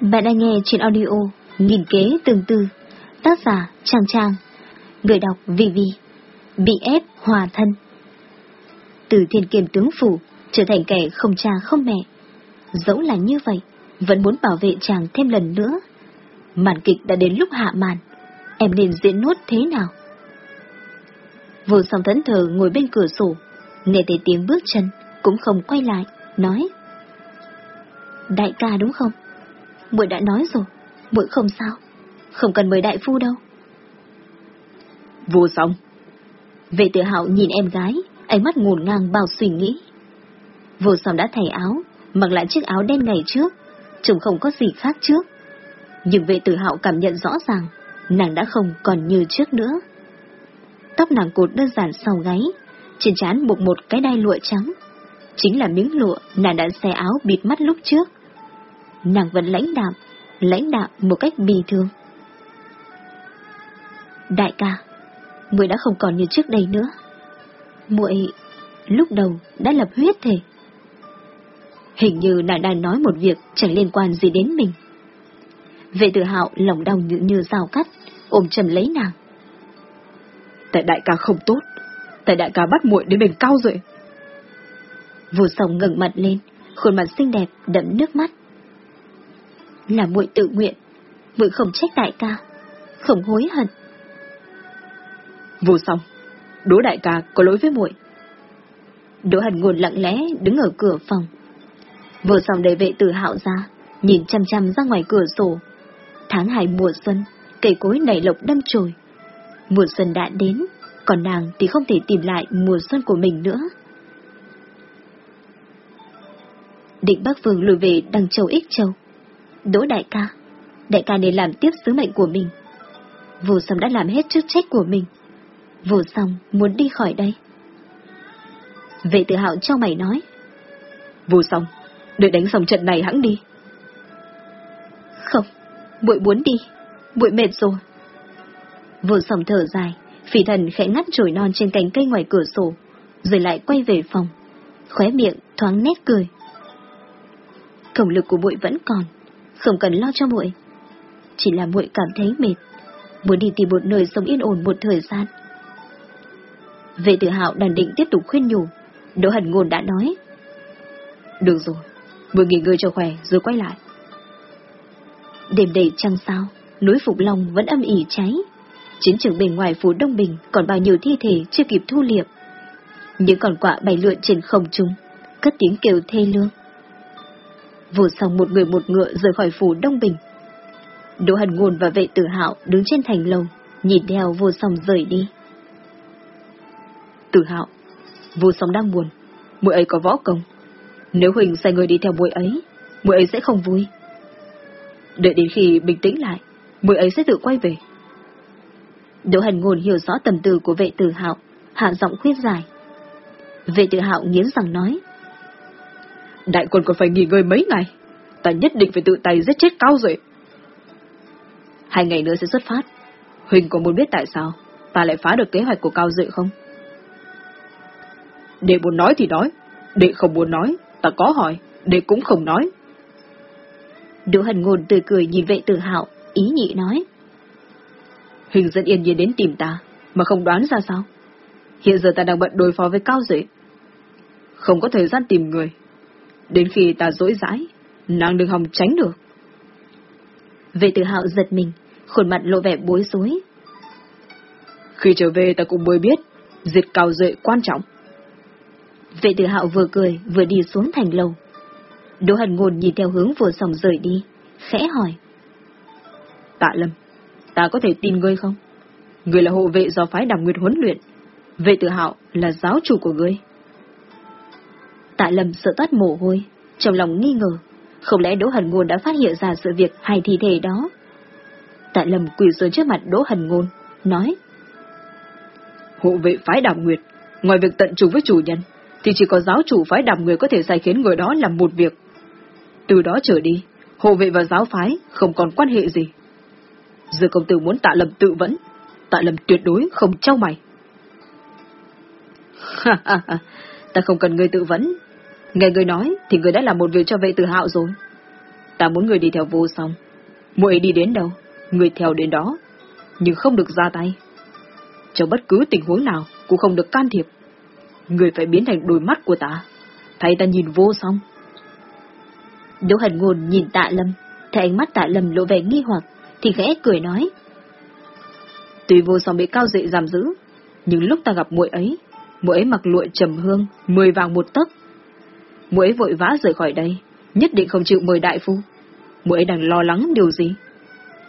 Bạn đang nghe trên audio Nghìn kế tương tư, Tác giả Trang Trang, Người đọc Vivi, Bị ép hòa thân. Từ thiên kiềm tướng phủ Trở thành kẻ không cha không mẹ, Dẫu là như vậy, Vẫn muốn bảo vệ chàng thêm lần nữa. Màn kịch đã đến lúc hạ màn, Em nên diễn nốt thế nào? Vô song thẫn thờ ngồi bên cửa sổ, Nghe thấy tiếng bước chân, Cũng không quay lại, Nói. Đại ca đúng không? Muội đã nói rồi, muội không sao, không cần mời đại phu đâu. Vô xong. Vệ tự hạo nhìn em gái, ánh mắt ngổn ngang bao suy nghĩ. Vô xong đã thay áo, mặc lại chiếc áo đen ngày trước, trông không có gì khác trước. Nhưng vệ tử hạo cảm nhận rõ ràng, nàng đã không còn như trước nữa. Tóc nàng cột đơn giản sau gáy, trên trán buộc một cái đai lụa trắng. Chính là miếng lụa nàng đã xe áo bịt mắt lúc trước nàng vẫn lãnh đạm, lãnh đạm một cách bình thường. Đại ca, muội đã không còn như trước đây nữa. Muội lúc đầu đã lập huyết thể. Hình như nàng đang nói một việc chẳng liên quan gì đến mình. Vệ tự hạo lòng đau như như dao cắt, ôm chầm lấy nàng. Tại đại ca không tốt, tại đại ca bắt muội đến mình cao rồi. Vô sòng ngẩng mặt lên, khuôn mặt xinh đẹp đậm nước mắt là muội tự nguyện, muội không trách đại ca, không hối hận. Vô xong, Đỗ đại ca có lỗi với muội. Đỗ Hần Ngôn lặng lẽ đứng ở cửa phòng. Vừa xong đầy vệ tử hạo ra, nhìn chăm chăm ra ngoài cửa sổ. Tháng hai mùa xuân, cây cối nảy lộc đâm chồi. Mùa xuân đã đến, còn nàng thì không thể tìm lại mùa xuân của mình nữa. Định Bắc Vương lùi về đằng châu Ích Châu. Đỗ đại ca, đại ca nên làm tiếp sứ mệnh của mình. Vô song đã làm hết chức trách của mình. Vô song muốn đi khỏi đây. Vệ tự hạo cho mày nói. Vô song, đợi đánh xong trận này hãng đi. Không, bụi muốn đi, bụi mệt rồi. Vô song thở dài, phỉ thần khẽ ngắt chổi non trên cành cây ngoài cửa sổ, rồi lại quay về phòng. Khóe miệng thoáng nét cười. Cổng lực của bụi vẫn còn, không cần lo cho muội. Chỉ là muội cảm thấy mệt, muốn đi tìm một nơi sống yên ổn một thời gian. Vệ tự hạo đàn định tiếp tục khuyên nhủ, Đỗ Hẳn Ngôn đã nói. Được rồi, muội nghỉ ngơi cho khỏe rồi quay lại. Đêm đầy trăng sao, núi Phục Long vẫn âm ỉ cháy. Chiến trường bên ngoài phố Đông Bình còn bao nhiêu thi thể chưa kịp thu liệp. Những con quạ bay lượn trên không trung, cất tiếng kêu thê lương vừa xong một người một ngựa rời khỏi phủ Đông Bình. Đỗ Hần Ngôn và vệ tử hạo đứng trên thành lầu, nhìn theo vô song rời đi. Tử hạo, vô song đang buồn, muội ấy có võ công. Nếu Huỳnh sai người đi theo muội ấy, muội ấy sẽ không vui. Đợi đến khi bình tĩnh lại, muội ấy sẽ tự quay về. Đỗ hàn Ngôn hiểu rõ tầm tư của vệ tử hạo, hạ giọng khuyết giải. Vệ tử hạo nghiến rằng nói đại quân còn phải nghỉ ngơi mấy ngày. Ta nhất định phải tự tay giết chết cao rồi. Hai ngày nữa sẽ xuất phát. Huỳnh có muốn biết tại sao ta lại phá được kế hoạch của cao dậy không? Đệ muốn nói thì nói, đệ không muốn nói, ta có hỏi, đệ cũng không nói. Đỗ Hần Ngôn tươi cười nhìn vệ tử hạo, ý nhị nói. Huỳnh rất yên nhiên đến tìm ta, mà không đoán ra sao? Hiện giờ ta đang bận đối phó với cao dậy. Không có thời gian tìm người, Đến khi ta dỗi dãi, nàng đừng hòng tránh được. Vệ tử hạo giật mình, khuôn mặt lộ vẻ bối rối. Khi trở về ta cũng mới biết, diệt cao dậy quan trọng. Vệ tử hạo vừa cười, vừa đi xuống thành lầu. Đỗ hần ngôn nhìn theo hướng vừa sòng rời đi, khẽ hỏi. Tạ lâm, ta có thể tin ngươi không? Ngươi là hộ vệ do phái đàm nguyệt huấn luyện. Vệ tử hạo là giáo chủ của ngươi. Tạ Lâm sợ toát mồ hôi, trong lòng nghi ngờ, không lẽ Đỗ Hần Ngôn đã phát hiện ra sự việc hay thi thể đó. Tạ Lâm quỳ xuống trước mặt Đỗ Hần Ngôn, nói. Hộ vệ phái đàm nguyệt, ngoài việc tận trung với chủ nhân, thì chỉ có giáo chủ phái đàm nguyệt có thể sai khiến người đó làm một việc. Từ đó trở đi, hộ vệ và giáo phái không còn quan hệ gì. Giờ công tử muốn tạ Lâm tự vẫn, tạ Lâm tuyệt đối không trao mày. ta không cần người tự vấn, Nghe người nói thì người đã làm một việc cho vệ tử hạo rồi. Ta muốn người đi theo vô song. Muội đi đến đâu, người theo đến đó, nhưng không được ra tay. Trong bất cứ tình huống nào cũng không được can thiệp. Người phải biến thành đôi mắt của ta, thay ta nhìn vô song. Đỗ Hần Ngôn nhìn tạ lâm, thấy ánh mắt tạ lâm lộ vẻ nghi hoặc, thì khẽ cười nói. Tuy vô song bị cao dệ giam giữ, nhưng lúc ta gặp muội ấy, muội ấy mặc lụa trầm hương, mười vàng một tấc. Muội ấy vội vã rời khỏi đây, nhất định không chịu mời đại phu. Muội ấy đang lo lắng điều gì?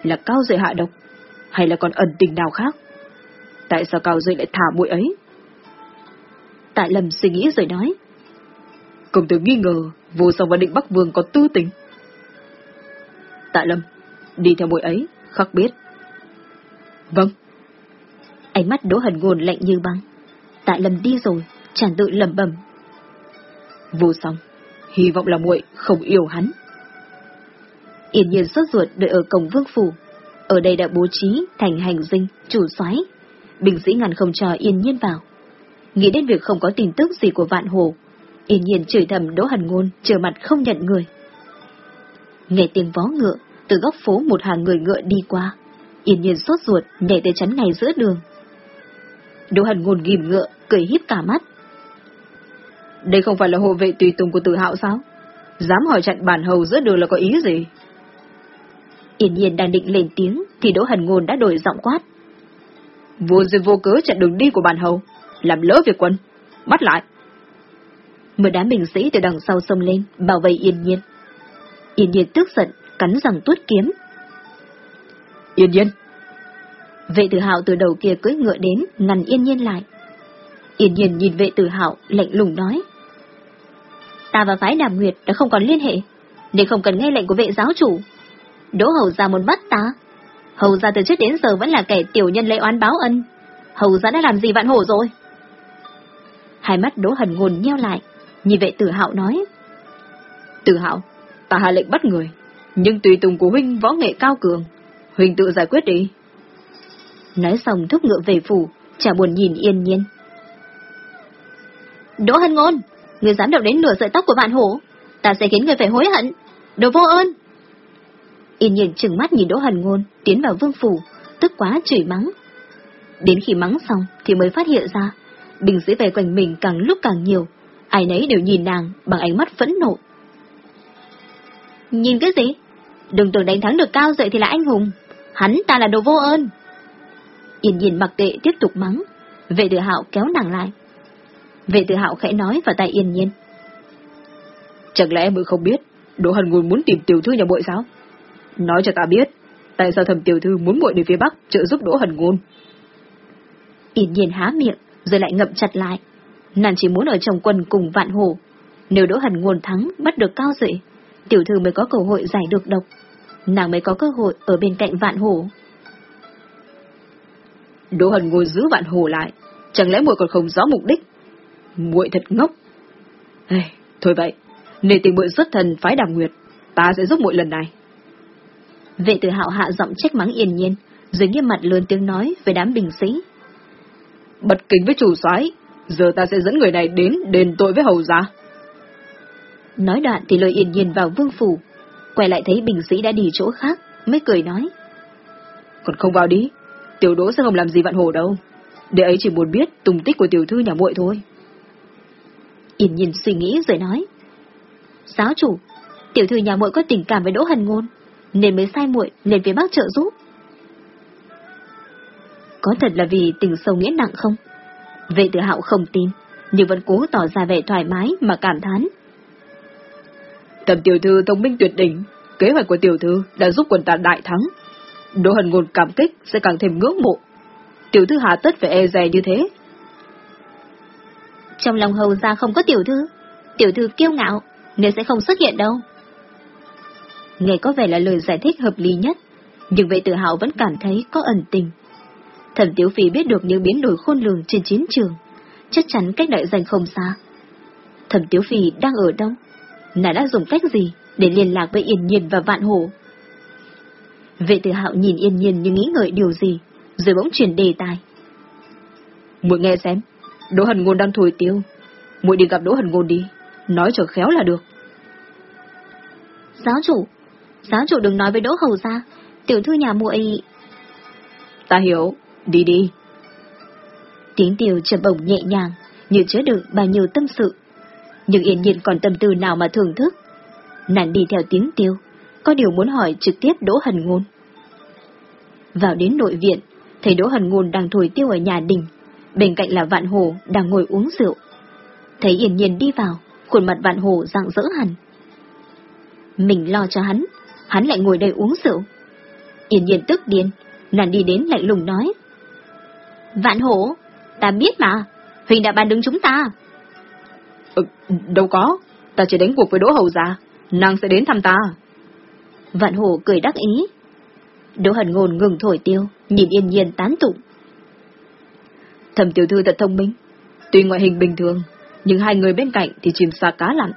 Là cao dệ hạ độc, hay là còn ẩn tình nào khác? Tại sao cao dệ lại thả muội ấy? Tạ Lâm suy nghĩ rồi nói. Công tử nghi ngờ vô song và định Bắc Vương có tư tình. Tạ Lâm, đi theo muội ấy, khắc biết. Vâng. Ánh mắt Đỗ Hần Ngôn lạnh như băng. Tạ Lâm đi rồi, chàng tự lẩm bẩm. Vô song, hy vọng là muội không yêu hắn. Yên nhiên sốt ruột đợi ở cổng vương phủ. Ở đây đã bố trí thành hành dinh, chủ soái Bình sĩ Ngàn không cho yên nhiên vào. Nghĩ đến việc không có tin tức gì của vạn hồ, yên nhiên chửi thầm Đỗ hẳn Ngôn trở mặt không nhận người. Nghe tiếng vó ngựa, từ góc phố một hàng người ngựa đi qua. Yên nhiên sốt ruột, nhảy tới chắn ngay giữa đường. Đỗ hẳn Ngôn ghim ngựa, cười híp cả mắt. Đây không phải là hộ vệ tùy tùng của tử hạo sao? Dám hỏi chặn bản hầu giữa đường là có ý gì? Yên nhiên đang định lên tiếng, thì Đỗ Hần Ngôn đã đổi giọng quát. Vô duyên vô cớ chặn đường đi của bản hầu, làm lỡ việc quân, bắt lại. Một đám binh sĩ từ đằng sau xông lên, bảo vệ Yên nhiên. Yên nhiên tức giận, cắn răng tuốt kiếm. Yên nhiên! Vệ tử hạo từ đầu kia cưỡi ngựa đến, ngăn yên nhiên lại. Yên nhiên nhìn vệ tử hạo, lạnh lùng nói. Ta và phái đàm nguyệt đã không còn liên hệ, nên không cần nghe lệnh của vệ giáo chủ. Đỗ hầu ra muốn bắt ta. Hầu ra từ trước đến giờ vẫn là kẻ tiểu nhân lệ oán báo ân. Hầu ra đã làm gì vạn hổ rồi? Hai mắt đỗ hần ngồn nheo lại, nhìn vệ tử hạo nói. Tử hạo, ta hạ lệnh bắt người, nhưng tùy tùng của huynh võ nghệ cao cường, huynh tự giải quyết đi. Nói xong thúc ngựa về phủ, chả buồn nhìn yên nhiên. Đỗ hân ngôn, người dám động đến nửa sợi tóc của vạn hổ, ta sẽ khiến người phải hối hận. Đồ vô ơn! Yên nhiên trừng mắt nhìn Đỗ Hần Ngôn tiến vào vương phủ, tức quá chửi mắng. Đến khi mắng xong thì mới phát hiện ra, bình dưới về quanh mình càng lúc càng nhiều, ai nấy đều nhìn nàng bằng ánh mắt phẫn nộ. Nhìn cái gì? Đừng tưởng đánh thắng được cao dậy thì là anh hùng, hắn ta là đồ vô ơn. Yên nhiên mặc kệ tiếp tục mắng, vệ tự hạo kéo nàng lại. Vệ tự hạo khẽ nói vào tay yên nhiên. Chẳng lẽ mới không biết, Đỗ Hần Ngôn muốn tìm tiểu thư nhà bội sao? Nói cho ta biết, tại sao thầm tiểu thư muốn muội đến phía Bắc trợ giúp Đỗ Hần Ngôn? Yên nhiên há miệng, rồi lại ngậm chặt lại. Nàng chỉ muốn ở trong quân cùng vạn hồ. Nếu Đỗ Hần Ngôn thắng, bắt được cao dậy, tiểu thư mới có cơ hội giải được độc. Nàng mới có cơ hội ở bên cạnh vạn hồ. Đỗ Hần Ngôn giữ vạn hồ lại, chẳng lẽ muội còn không rõ mục đích? Muội thật ngốc. Ê, thôi vậy, nề tình muội xuất thần phái đàm nguyệt, ta sẽ giúp muội lần này. Vệ tử hạo hạ giọng trách mắng yên nhiên, rồi nghiêm mặt lớn tiếng nói với đám binh sĩ. Bật kính với chủ soái, giờ ta sẽ dẫn người này đến đền tội với hầu gia. Nói đoạn thì lời yên nhiên vào vương phủ, quay lại thấy binh sĩ đã đi chỗ khác, mới cười nói. Còn không vào đi, tiểu đỗ sẽ không làm gì vạn hồ đâu. Để ấy chỉ muốn biết tung tích của tiểu thư nhà muội thôi. Yên nhiên suy nghĩ rồi nói. Giáo chủ, tiểu thư nhà muội có tình cảm với Đỗ Hần Ngôn, nên mới sai muội lên phía bác trợ giúp. Có thật là vì tình sâu nghĩa nặng không? Vệ tự hạo không tin, nhưng vẫn cố tỏ ra vẻ thoải mái mà cảm thán. Tầm tiểu thư thông minh tuyệt đỉnh, kế hoạch của tiểu thư đã giúp quần ta đại thắng. Đỗ hần ngôn cảm kích sẽ càng thêm ngưỡng mộ. Tiểu thư hạ tất phải e dè như thế. Trong lòng hầu ra không có tiểu thư, tiểu thư kiêu ngạo, nên sẽ không xuất hiện đâu. Nghe có vẻ là lời giải thích hợp lý nhất, nhưng vệ tự hạo vẫn cảm thấy có ẩn tình. Thẩm tiểu Phi biết được những biến đổi khôn lường trên chiến trường, chắc chắn cách đại danh không xa. Thẩm tiểu Phi đang ở đâu? Nàng đã dùng cách gì để liên lạc với Yên Nhiên và Vạn Hổ? Vệ tử hạo nhìn Yên Nhiên như nghĩ ngợi điều gì, rồi bỗng chuyển đề tài. Muội nghe xem, Đỗ Hần Ngôn đang thổi tiêu. Muội đi gặp Đỗ Hần Ngôn đi, nói cho khéo là được. Giáo chủ, Giáo chủ đừng nói với Đỗ Hầu ra, tiểu thư nhà muội. Ta hiểu, đi đi. Tiếng tiêu trầm bổng nhẹ nhàng, như chứa đựng bao nhiêu tâm sự. Nhưng yên nhiên còn tâm tư nào mà thưởng thức. Nàng đi theo tiếng tiêu, có điều muốn hỏi trực tiếp Đỗ Hần Ngôn. Vào đến nội viện, thấy Đỗ Hần Ngôn đang thổi tiêu ở nhà đình, bên cạnh là Vạn Hồ đang ngồi uống rượu. Thấy Yên Nhiên đi vào, khuôn mặt Vạn Hồ rạng rỡ hẳn. Mình lo cho hắn, hắn lại ngồi đây uống rượu. Yên Nhiên tức điên, nàng đi đến lạnh lùng nói. Vạn Hồ, ta biết mà, Huỳnh đã bàn đứng chúng ta. Ừ, đâu có, ta chỉ đánh cuộc với Đỗ Hầu già, nàng sẽ đến thăm ta. Vạn Hồ cười đắc ý. Đỗ Hần Ngôn ngừng thổi tiêu, nhìn yên nhiên tán tụng. Thẩm tiểu thư thật thông minh, tuy ngoại hình bình thường, nhưng hai người bên cạnh thì chìm xa cá lặn.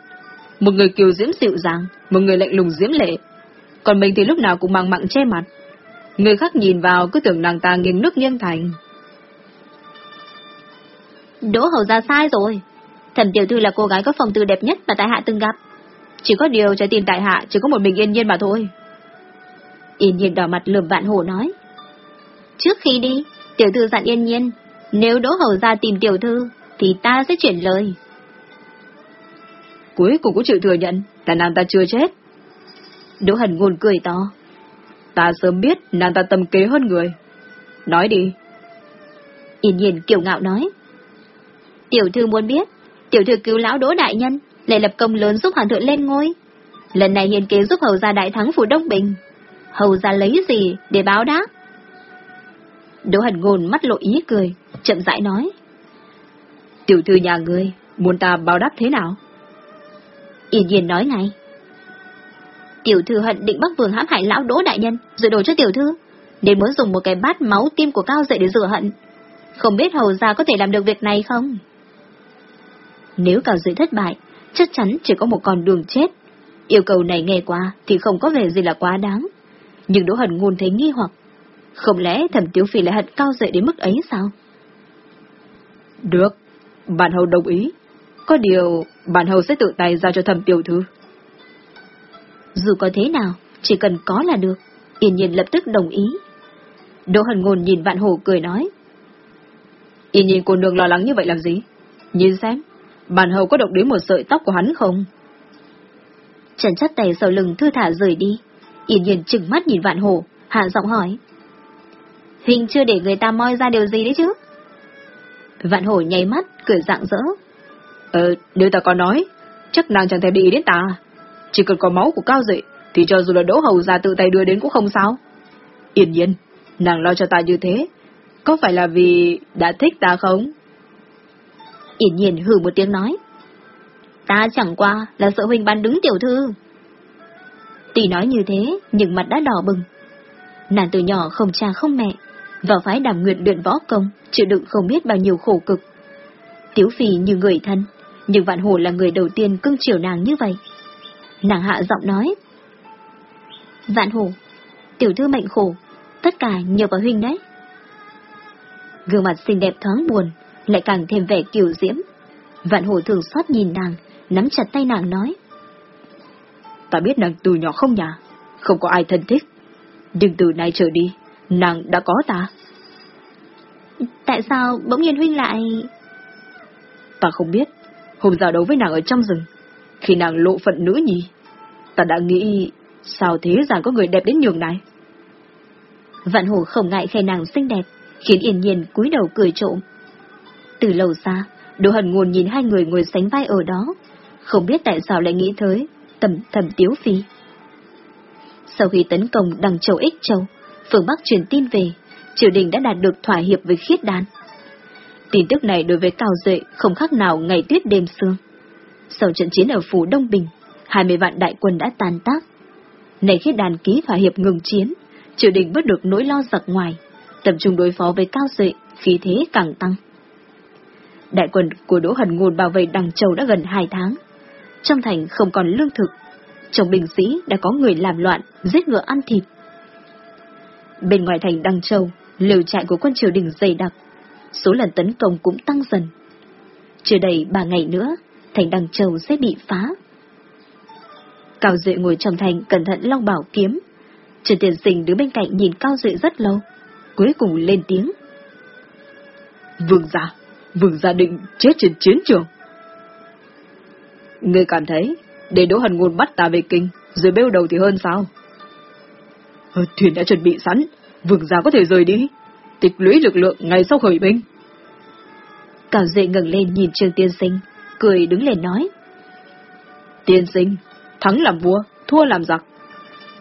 Một người kiều diễm dịu dàng, một người lạnh lùng diễm lệ. Còn mình thì lúc nào cũng mang mặng che mặt. Người khác nhìn vào cứ tưởng nàng ta nghiêng nước nghiêng thành. Đỗ hầu ra sai rồi. Thẩm tiểu thư là cô gái có phong tư đẹp nhất mà tại hạ từng gặp. Chỉ có điều trái tim tại hạ chỉ có một mình yên nhiên mà thôi. Yên nhiên đỏ mặt lườm vạn hổ nói. Trước khi đi, tiểu thư dặn yên nhiên, nếu đỗ hầu ra tìm tiểu thư, thì ta sẽ chuyển lời. Cuối cùng cũng chịu thừa nhận là nàng ta chưa chết. Đỗ hần ngôn cười to. Ta sớm biết nàng ta tâm kế hơn người. Nói đi. Yên nhiên kiều ngạo nói. Tiểu thư muốn biết, tiểu thư cứu lão đỗ đại nhân, lại lập công lớn giúp hoàng thượng lên ngôi. Lần này hiền kế giúp hầu gia đại thắng phủ Đông Bình. Hầu gia lấy gì để báo đáp? Đỗ Hành ngôn mắt lộ ý cười, chậm rãi nói. Tiểu thư nhà ngươi, muốn ta báo đáp thế nào? Yên nhiên nói ngay. Tiểu thư hận định bắc vương hãm hại lão đỗ đại nhân, rồi đổ cho tiểu thư, nên muốn dùng một cái bát máu tim của cao dậy để rửa hận. Không biết hầu gia có thể làm được việc này không? Nếu cao dậy thất bại, chắc chắn chỉ có một con đường chết. Yêu cầu này nghe qua thì không có vẻ gì là quá đáng. Nhưng Đỗ Hần ngôn thấy nghi hoặc. Không lẽ thẩm tiếu phi lại hận cao dậy đến mức ấy sao? Được, bản hầu đồng ý. Có điều, bản hầu sẽ tự tay giao cho thẩm tiểu thư. Dù có thế nào, chỉ cần có là được. Yên nhiên lập tức đồng ý. Đỗ Hần Ngôn nhìn Vạn Hổ cười nói. Yên nhiên cô nương lo lắng như vậy làm gì? Nhìn xem, bản hầu có độc đến một sợi tóc của hắn không? Trần chắt tay sau lưng thư thả rời đi. Yên nhiên chừng mắt nhìn Vạn Hổ, hạ giọng hỏi. Hình chưa để người ta moi ra điều gì đấy chứ? Vạn Hổ nháy mắt, cười rạng rỡ. Ờ, nếu ta có nói, chắc nàng chẳng thể bị đến ta. Chỉ cần có máu của cao dậy, thì cho dù là đỗ hầu ra tự tay đưa đến cũng không sao. Yên nhiên, nàng lo cho ta như thế, có phải là vì đã thích ta không? Yên nhiên hừ một tiếng nói. Ta chẳng qua là sợ huynh bán đứng tiểu thư. Tuy nói như thế, nhưng mặt đã đỏ bừng. Nàng từ nhỏ không cha không mẹ, vào phái đàm nguyện luyện võ công, chịu đựng không biết bao nhiêu khổ cực. Tiếu phi như người thân, nhưng vạn hổ là người đầu tiên cưng chiều nàng như vậy. Nàng hạ giọng nói. Vạn hổ tiểu thư mệnh khổ, tất cả nhờ vào huynh đấy. Gương mặt xinh đẹp thoáng buồn, lại càng thêm vẻ kiều diễm. Vạn hổ thường xót nhìn nàng, nắm chặt tay nàng nói. Ta biết nàng từ nhỏ không nhà, không có ai thân thích. Nhưng từ nay trở đi, nàng đã có ta. Tại sao bỗng nhiên huynh lại... Ta không biết, hôm giao đấu với nàng ở trong rừng, khi nàng lộ phận nữ nhì, ta đã nghĩ sao thế gian có người đẹp đến nhường này. Vạn hồ không ngại khen nàng xinh đẹp, khiến yên nhiên cúi đầu cười trộm. Từ lâu xa, Đỗ Hần Ngôn nhìn hai người ngồi sánh vai ở đó, không biết tại sao lại nghĩ tới tầm thầm tiếu phi. Sau khi tấn công đằng châu Ích Châu, phương Bắc truyền tin về, triều đình đã đạt được thỏa hiệp với khiết đan. Tin tức này đối với Cao Duệ không khác nào ngày tuyết đêm sương. Sau trận chiến ở phủ Đông Bình, 20 vạn đại quân đã tàn tác. Này khiết đàn ký thỏa hiệp ngừng chiến, triều đình bớt được nỗi lo giặc ngoài, tập trung đối phó với Cao Duệ, khí thế càng tăng. Đại quân của Đỗ Hần Ngôn bảo vệ Đằng Châu đã gần 2 tháng. Trong thành không còn lương thực, trong bình sĩ đã có người làm loạn, giết ngựa ăn thịt. Bên ngoài thành Đăng Châu, liều trại của quân triều đình dày đặc, số lần tấn công cũng tăng dần. Chưa đầy ba ngày nữa, thành Đăng Châu sẽ bị phá. Cao Duệ ngồi trong thành cẩn thận long bảo kiếm. Trần Tiền Sinh đứng bên cạnh nhìn Cao Duệ rất lâu, cuối cùng lên tiếng. Vương gia, vương gia định chết trên chiến trường. Ngươi cảm thấy, để Đỗ Hần Ngôn bắt ta về kinh, rồi bêu đầu thì hơn sao? Ờ, thuyền đã chuẩn bị sẵn, vương gia có thể rời đi, tịch lũy lực lượng ngày sau khởi binh. Cao Duệ ngẩng lên nhìn Trương Tiên Sinh, cười đứng lên nói. Tiên Sinh, thắng làm vua, thua làm giặc.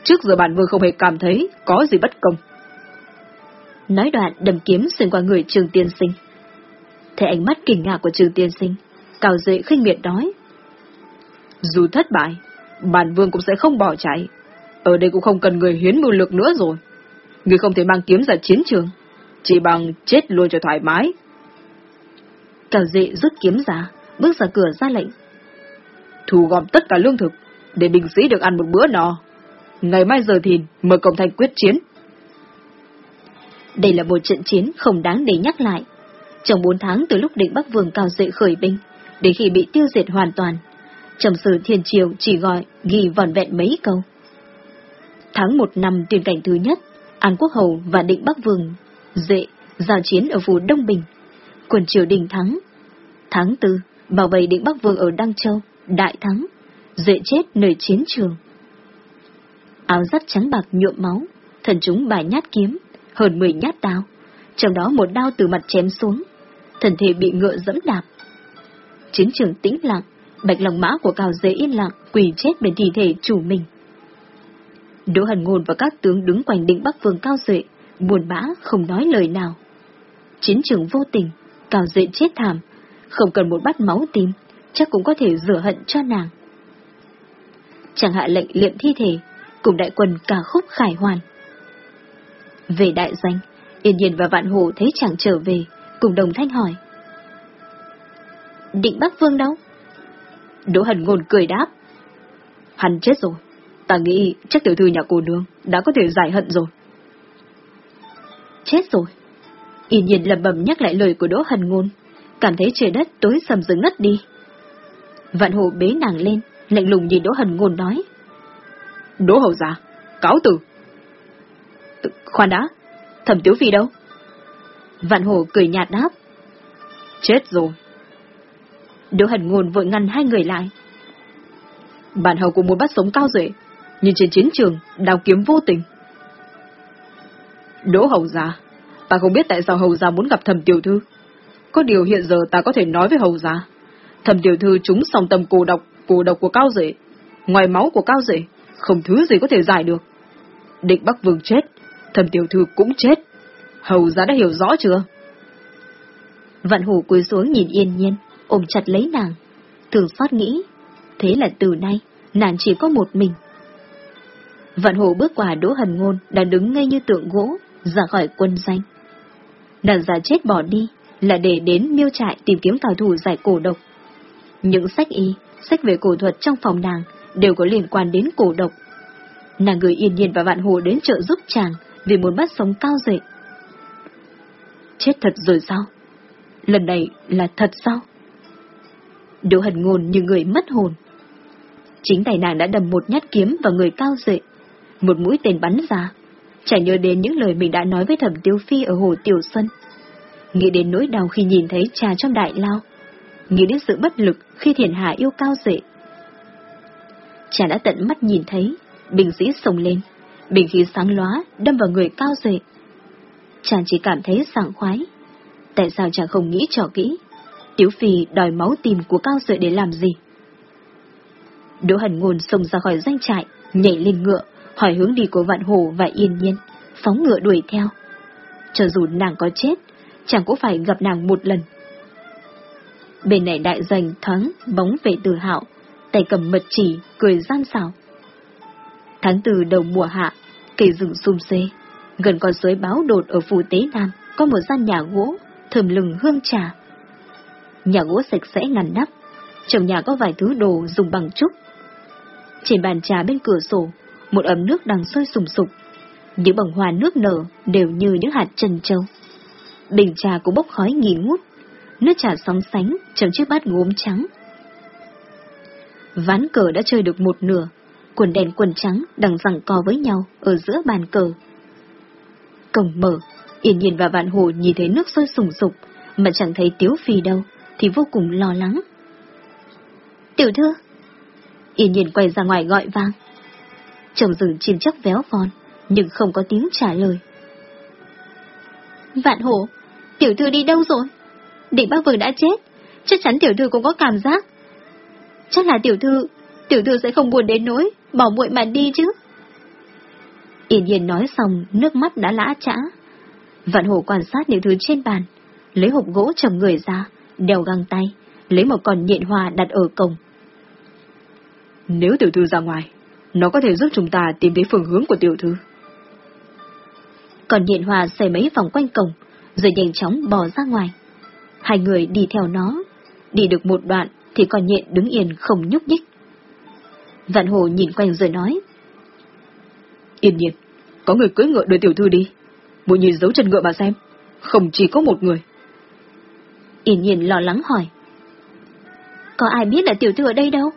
Trước giờ bản vương không hề cảm thấy có gì bất công. Nói đoạn đầm kiếm xuyên qua người Trương Tiên Sinh. Thấy ánh mắt kinh ngạc của Trương Tiên Sinh, Cao Duệ khinh miệt nói. Dù thất bại, bản vương cũng sẽ không bỏ chạy. Ở đây cũng không cần người hiến mưu lực nữa rồi. Người không thể mang kiếm ra chiến trường, chỉ bằng chết luôn cho thoải mái. Cao Duệ rút kiếm ra, bước ra cửa ra lệnh. Thu gom tất cả lương thực, để binh sĩ được ăn một bữa no. Ngày mai giờ thìn, mời cổng thành quyết chiến. Đây là một trận chiến không đáng để nhắc lại. Trong bốn tháng từ lúc định Bắc Vương Cao dậy khởi binh, đến khi bị tiêu diệt hoàn toàn, trầm sử thiên triều chỉ gọi ghi vòn vẹn mấy câu. Tháng một năm tiền cảnh thứ nhất, An Quốc Hầu và định Bắc Vương Dệ, giao chiến ở phủ Đông Bình. quần triều đình thắng. Tháng tư, bảo vệ định Bắc Vương ở Đăng Châu, đại thắng. Dệ chết nơi chiến trường. Áo giáp trắng bạc nhuộm máu, thần chúng bài nhát kiếm, hơn 10 nhát đao, trong đó một đao từ mặt chém xuống, thần thể bị ngựa dẫm đạp. Chiến trường tĩnh lặng, bạch lòng mã của Cao dễ yên lặng, quỳ chết bên thi thể chủ mình. Đỗ Hần Ngôn và các tướng đứng quanh đỉnh Bắc Vương Cao Duệ, buồn bã không nói lời nào. Chiến trường vô tình, Cao Duệ chết thảm, không cần một bát máu tím chắc cũng có thể rửa hận cho nàng. Chẳng hạ lệnh liệm thi thể, cùng đại quân cả khúc khải hoàn. Về đại danh, Yên Nhiên và Vạn Hồ thấy chàng trở về, cùng đồng thanh hỏi. Định Bắc Vương đâu? Đỗ Hần Ngôn cười đáp. Hắn chết rồi. Ta nghĩ chắc tiểu thư nhà cô nương đã có thể giải hận rồi. Chết rồi. Yên Nhiên lầm bầm nhắc lại lời của Đỗ Hần Ngôn, cảm thấy trời đất tối sầm rừng ngất đi. Vạn Hồ bế nàng lên, lạnh lùng nhìn Đỗ Hần Ngôn nói. Đỗ Hầu già, cáo từ. Khoan đã, thẩm tiếu phi đâu? Vạn Hồ cười nhạt đáp. Chết rồi. Đỗ Hần Ngôn vội ngăn hai người lại. Bản hầu cũng muốn bắt sống cao duệ, nhưng trên chiến trường, đào kiếm vô tình. Đỗ hầu già, ta không biết tại sao hầu già muốn gặp thầm tiểu thư. Có điều hiện giờ ta có thể nói với hầu già. Thầm tiểu thư chúng song tâm cổ độc, cổ độc của cao duệ. Ngoài máu của cao duệ, không thứ gì có thể giải được. Định Bắc Vương chết, thầm tiểu thư cũng chết. Hầu già đã hiểu rõ chưa? Vạn hủ cúi xuống nhìn yên nhiên, ôm chặt lấy nàng. Thường xót nghĩ, thế là từ nay, nàng chỉ có một mình. Vạn hổ bước qua đỗ hần ngôn, đã đứng ngay như tượng gỗ, ra khỏi quân danh. Nàng già chết bỏ đi, là để đến miêu trại tìm kiếm cao thủ giải cổ độc. Những sách y, sách về cổ thuật trong phòng nàng đều có liên quan đến cổ độc. Nàng gửi yên nhiên và vạn hồ đến trợ giúp chàng vì muốn bắt sống cao dậy. Chết thật rồi sao? Lần này là thật sao? Đỗ hần ngôn như người mất hồn. Chính tay nàng đã đầm một nhát kiếm vào người cao dậy. Một mũi tên bắn ra. Chả nhớ đến những lời mình đã nói với thẩm tiêu phi ở hồ Tiểu Xuân. Nghĩ đến nỗi đau khi nhìn thấy trà trong đại lao. Nghĩ đến sự bất lực khi thiền hạ yêu cao dậy. Chả đã tận mắt nhìn thấy, bình sĩ sồng lên, bình khí sáng lóa đâm vào người cao dậy. Chàng chỉ cảm thấy sảng khoái. Tại sao chàng không nghĩ cho kỹ? Tiểu Phi đòi máu tim của cao dậy để làm gì? Đỗ Hẳn Ngôn xông ra khỏi danh trại, nhảy lên ngựa, hỏi hướng đi của Vạn Hồ và Yên Nhiên, phóng ngựa đuổi theo. Cho dù nàng có chết, chẳng cũng phải gặp nàng một lần. Bên này đại dành thoáng bóng về từ hạo, tay cầm mật chỉ, cười gian xảo. Tháng từ đầu mùa hạ, cây rừng sum xê, gần con suối báo đột ở phủ Tế Nam, có một gian nhà gỗ, thơm lừng hương trà. Nhà gỗ sạch sẽ ngăn nắp, trong nhà có vài thứ đồ dùng bằng trúc. Trên bàn trà bên cửa sổ, một ấm nước đang sôi sùng sục. Những bồng hoa nước nở đều như những hạt trân châu. Bình trà cũng bốc khói nghi ngút, nước trà sóng sánh trong chiếc bát gốm trắng. Ván cờ đã chơi được một nửa, quần đèn quần trắng đang giằng co với nhau ở giữa bàn cờ. Cổng mở, Yên Nhiên và Vạn Hồ nhìn thấy nước sôi sùng sục, mà chẳng thấy Tiếu Phi đâu, thì vô cùng lo lắng. Tiểu thư! Yên Nhiên quay ra ngoài gọi vang chồng rừng chim chóc véo von, nhưng không có tiếng trả lời. Vạn hổ tiểu thư đi đâu rồi? Định bác vừa đã chết, chắc chắn tiểu thư cũng có cảm giác. Chắc là tiểu thư, tiểu thư sẽ không buồn đến nỗi, bỏ muội mà đi chứ. Yên yên nói xong, nước mắt đã lã trã. Vạn hổ quan sát những thứ trên bàn, lấy hộp gỗ trầm người ra, đeo găng tay, lấy một con nhện hoa đặt ở cổng. Nếu tiểu thư ra ngoài, nó có thể giúp chúng ta tìm thấy phương hướng của tiểu thư. Còn nhện hoa xoay mấy vòng quanh cổng, rồi nhanh chóng bò ra ngoài. Hai người đi theo nó, đi được một đoạn thì con nhện đứng yên không nhúc nhích. Vạn Hồ nhìn quanh rồi nói. Yên nhiên, có người cưỡi ngựa đưa tiểu thư đi. Mụ nhìn dấu chân ngựa mà xem, không chỉ có một người. Yên nhiên lo lắng hỏi. Có ai biết là tiểu thư ở đây đâu?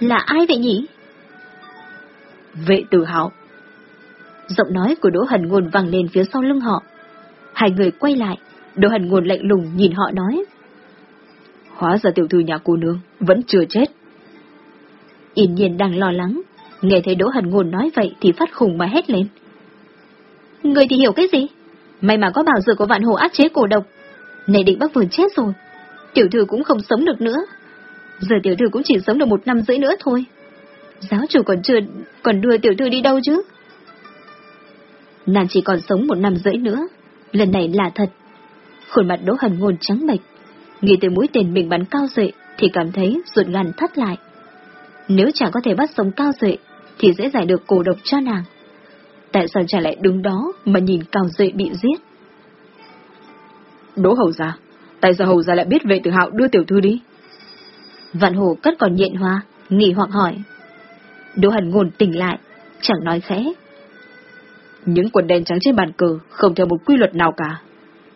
Là ai vậy nhỉ? Vệ tử hạo. Giọng nói của Đỗ Hần Ngôn vang lên phía sau lưng họ. Hai người quay lại, Đỗ Hần Ngôn lạnh lùng nhìn họ nói. Hóa ra tiểu thư nhà cô nương, vẫn chưa chết. Yên nhiên đang lo lắng, nghe thấy Đỗ Hần Ngôn nói vậy thì phát khùng mà hét lên. Người thì hiểu cái gì? May mà có bảo dược của vạn hồ áp chế cổ độc. Này định bác vừa chết rồi. Tiểu thư cũng không sống được nữa. Giờ tiểu thư cũng chỉ sống được một năm rưỡi nữa thôi. Giáo chủ còn chưa, còn đưa tiểu thư đi đâu chứ? Nàng chỉ còn sống một năm rưỡi nữa. Lần này là thật. Khuôn mặt đỗ hần ngôn trắng bệch. Nghĩ tới mũi tên mình bắn cao dậy thì cảm thấy ruột gan thắt lại. Nếu chẳng có thể bắt sống cao dậy thì dễ giải được cổ độc cho nàng. Tại sao chả lại đứng đó mà nhìn cao dậy bị giết? Đỗ hầu ra, tại sao hầu ra lại biết vệ tử hạo đưa tiểu thư đi? Vạn hồ cất còn nhện hoa, nghỉ hoặc hỏi. Đỗ hần ngôn tỉnh lại, chẳng nói khẽ. Những quần đen trắng trên bàn cờ không theo một quy luật nào cả.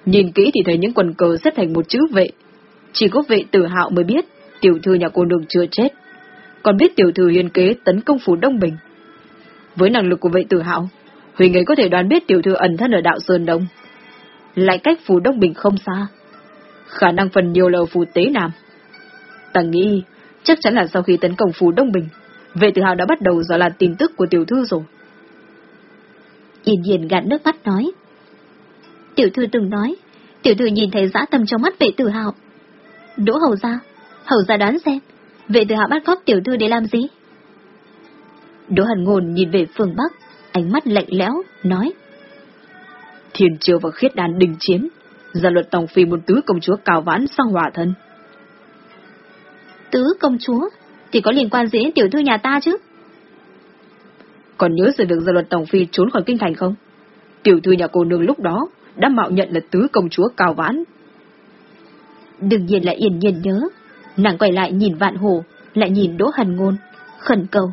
Nhìn kỹ thì thấy những quần cờ xếp thành một chữ vệ. Chỉ có vệ tử hạo mới biết tiểu thư nhà cô nương chưa chết. Còn biết tiểu thư hiên kế tấn công phủ Đông Bình. Với năng lực của vệ tử hạo, Huỳnh ấy có thể đoán biết tiểu thư ẩn thân ở đạo Sơn Đông. Lại cách phủ Đông Bình không xa. Khả năng phần nhiều là ở phủ Tế Nam. Ta nghĩ, chắc chắn là sau khi tấn công phủ Đông Bình, vệ tử hạo đã bắt đầu dò là tin tức của tiểu thư rồi. Yên nhiên gạt nước mắt nói. Tiểu thư từng nói, tiểu thư nhìn thấy dã tâm trong mắt vệ tử hạo. Đỗ hầu ra, hầu ra đoán xem, vệ tử hạo bắt cóc tiểu thư để làm gì? Đỗ hần ngôn nhìn về phương Bắc, ánh mắt lạnh lẽo, nói. Thiên triều và khiết đàn đình chiến, gia luật tổng phi một tứ công chúa cào vãn sang hòa thân. Tứ công chúa? Thì có liên quan gì đến tiểu thư nhà ta chứ? Còn nhớ sự việc gia luật tổng phi trốn khỏi kinh thành không? Tiểu thư nhà cô nương lúc đó đã mạo nhận là tứ công chúa cào vãn. Đương nhiên là yên nhiên nhớ. Nàng quay lại nhìn vạn hồ, lại nhìn đỗ hần ngôn, khẩn cầu.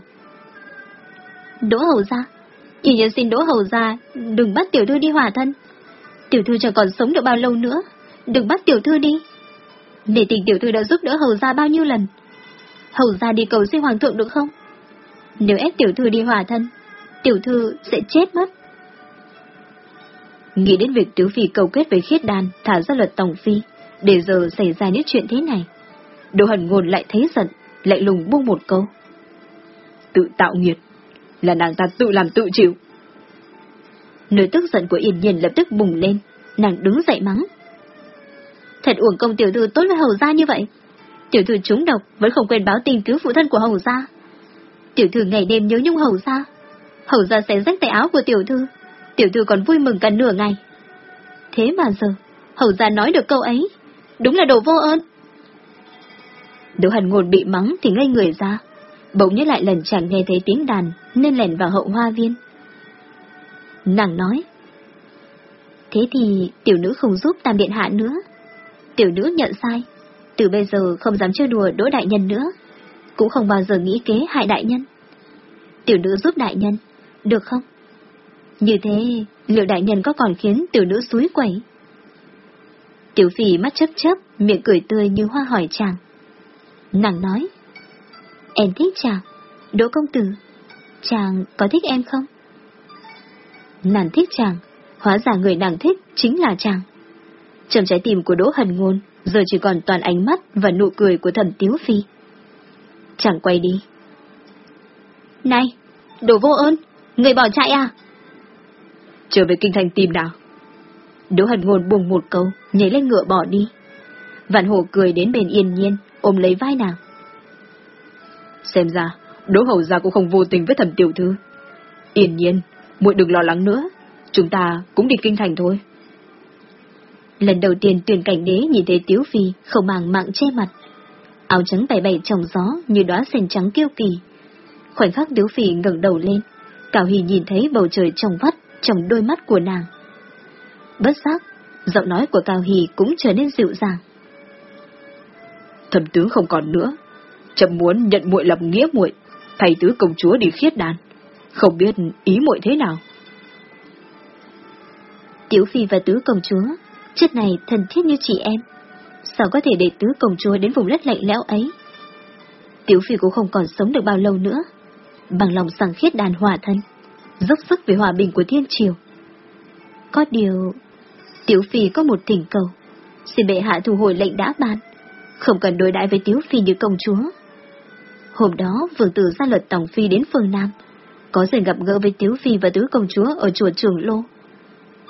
Đỗ hầu ra, yên nhiên xin đỗ hầu ra, đừng bắt tiểu thư đi hòa thân. Tiểu thư chẳng còn sống được bao lâu nữa, đừng bắt tiểu thư đi. Để tình tiểu thư đã giúp đỡ hầu ra bao nhiêu lần. Hầu ra đi cầu xin hoàng thượng được không? Nếu ép tiểu thư đi hòa thân, tiểu thư sẽ chết mất. Nghĩ đến việc tiểu Phi cầu kết với khiết đàn thả ra luật tổng phi, để giờ xảy ra những chuyện thế này. Đồ hẳn ngôn lại thấy giận, lại lùng buông một câu. Tự tạo nghiệt, là nàng ta tự làm tự chịu. Nỗi tức giận của Yên Nhiên lập tức bùng lên, nàng đứng dậy mắng. Thật uổng công tiểu thư tốt với hầu gia như vậy. Tiểu thư trúng độc vẫn không quên báo tin cứu phụ thân của hầu gia. Tiểu thư ngày đêm nhớ nhung hầu gia. Hầu gia sẽ rách tay áo của tiểu thư. Tiểu thư còn vui mừng cả nửa ngày. Thế mà giờ, hầu gia nói được câu ấy. Đúng là đồ vô ơn. Đỗ hần ngôn bị mắng thì ngây người ra. Bỗng nhớ lại lần chẳng nghe thấy tiếng đàn nên lẻn vào hậu hoa viên. Nàng nói. Thế thì tiểu nữ không giúp tam điện hạ nữa. Tiểu nữ nhận sai. Từ bây giờ không dám chơi đùa đỗ đại nhân nữa. Cũng không bao giờ nghĩ kế hại đại nhân. Tiểu nữ giúp đại nhân, được không? Như thế, liệu đại nhân có còn khiến tiểu nữ suối quẩy? Tiểu phì mắt chấp chấp, miệng cười tươi như hoa hỏi chàng. Nàng nói, em thích chàng, đỗ công tử. Chàng có thích em không? Nàng thích chàng, hóa ra người nàng thích chính là chàng. Trong trái tim của Đỗ Hần Ngôn giờ chỉ còn toàn ánh mắt và nụ cười của thẩm Tiếu Phi. Chàng quay đi. Này, đồ vô ơn, người bỏ chạy à? Trở về kinh thành tìm nào. Đỗ Hần Ngôn buông một câu, nhảy lên ngựa bỏ đi. Vạn Hồ cười đến bên yên nhiên, ôm lấy vai nàng. Xem ra, Đỗ Hầu gia cũng không vô tình với thẩm tiểu thư. Yên nhiên, muội đừng lo lắng nữa, chúng ta cũng đi kinh thành thôi. Lần đầu tiên tuyển cảnh đế nhìn thấy Tiếu Phi không màng mạng che mặt. Áo trắng bày bày trong gió như đóa sen trắng kiêu kỳ. Khoảnh khắc Tiếu Phi ngẩng đầu lên, Cảo Hì nhìn thấy bầu trời trong vắt trong đôi mắt của nàng. Bất giác, giọng nói của Cao Hì cũng trở nên dịu dàng. Thẩm tướng không còn nữa, chậm muốn nhận muội lập nghĩa muội, thầy tứ công chúa đi khiết đàn, không biết ý muội thế nào. Tiểu Phi và tứ công chúa, Chết này thần thiết như chị em, sao có thể để tứ công chúa đến vùng đất lạnh lẽo ấy? Tiểu Phi cũng không còn sống được bao lâu nữa, bằng lòng sẵn khiết đàn hòa thân, dốc sức vì hòa bình của thiên triều. Có điều, Tiểu Phi có một thỉnh cầu, xin bệ hạ thu hồi lệnh đã ban, không cần đối đãi với Tiểu Phi như công chúa. Hôm đó, vương tử ra luật tổng phi đến phương Nam, có dần gặp gỡ với tiểu Phi và Tứ Công Chúa ở chùa Trường Lô.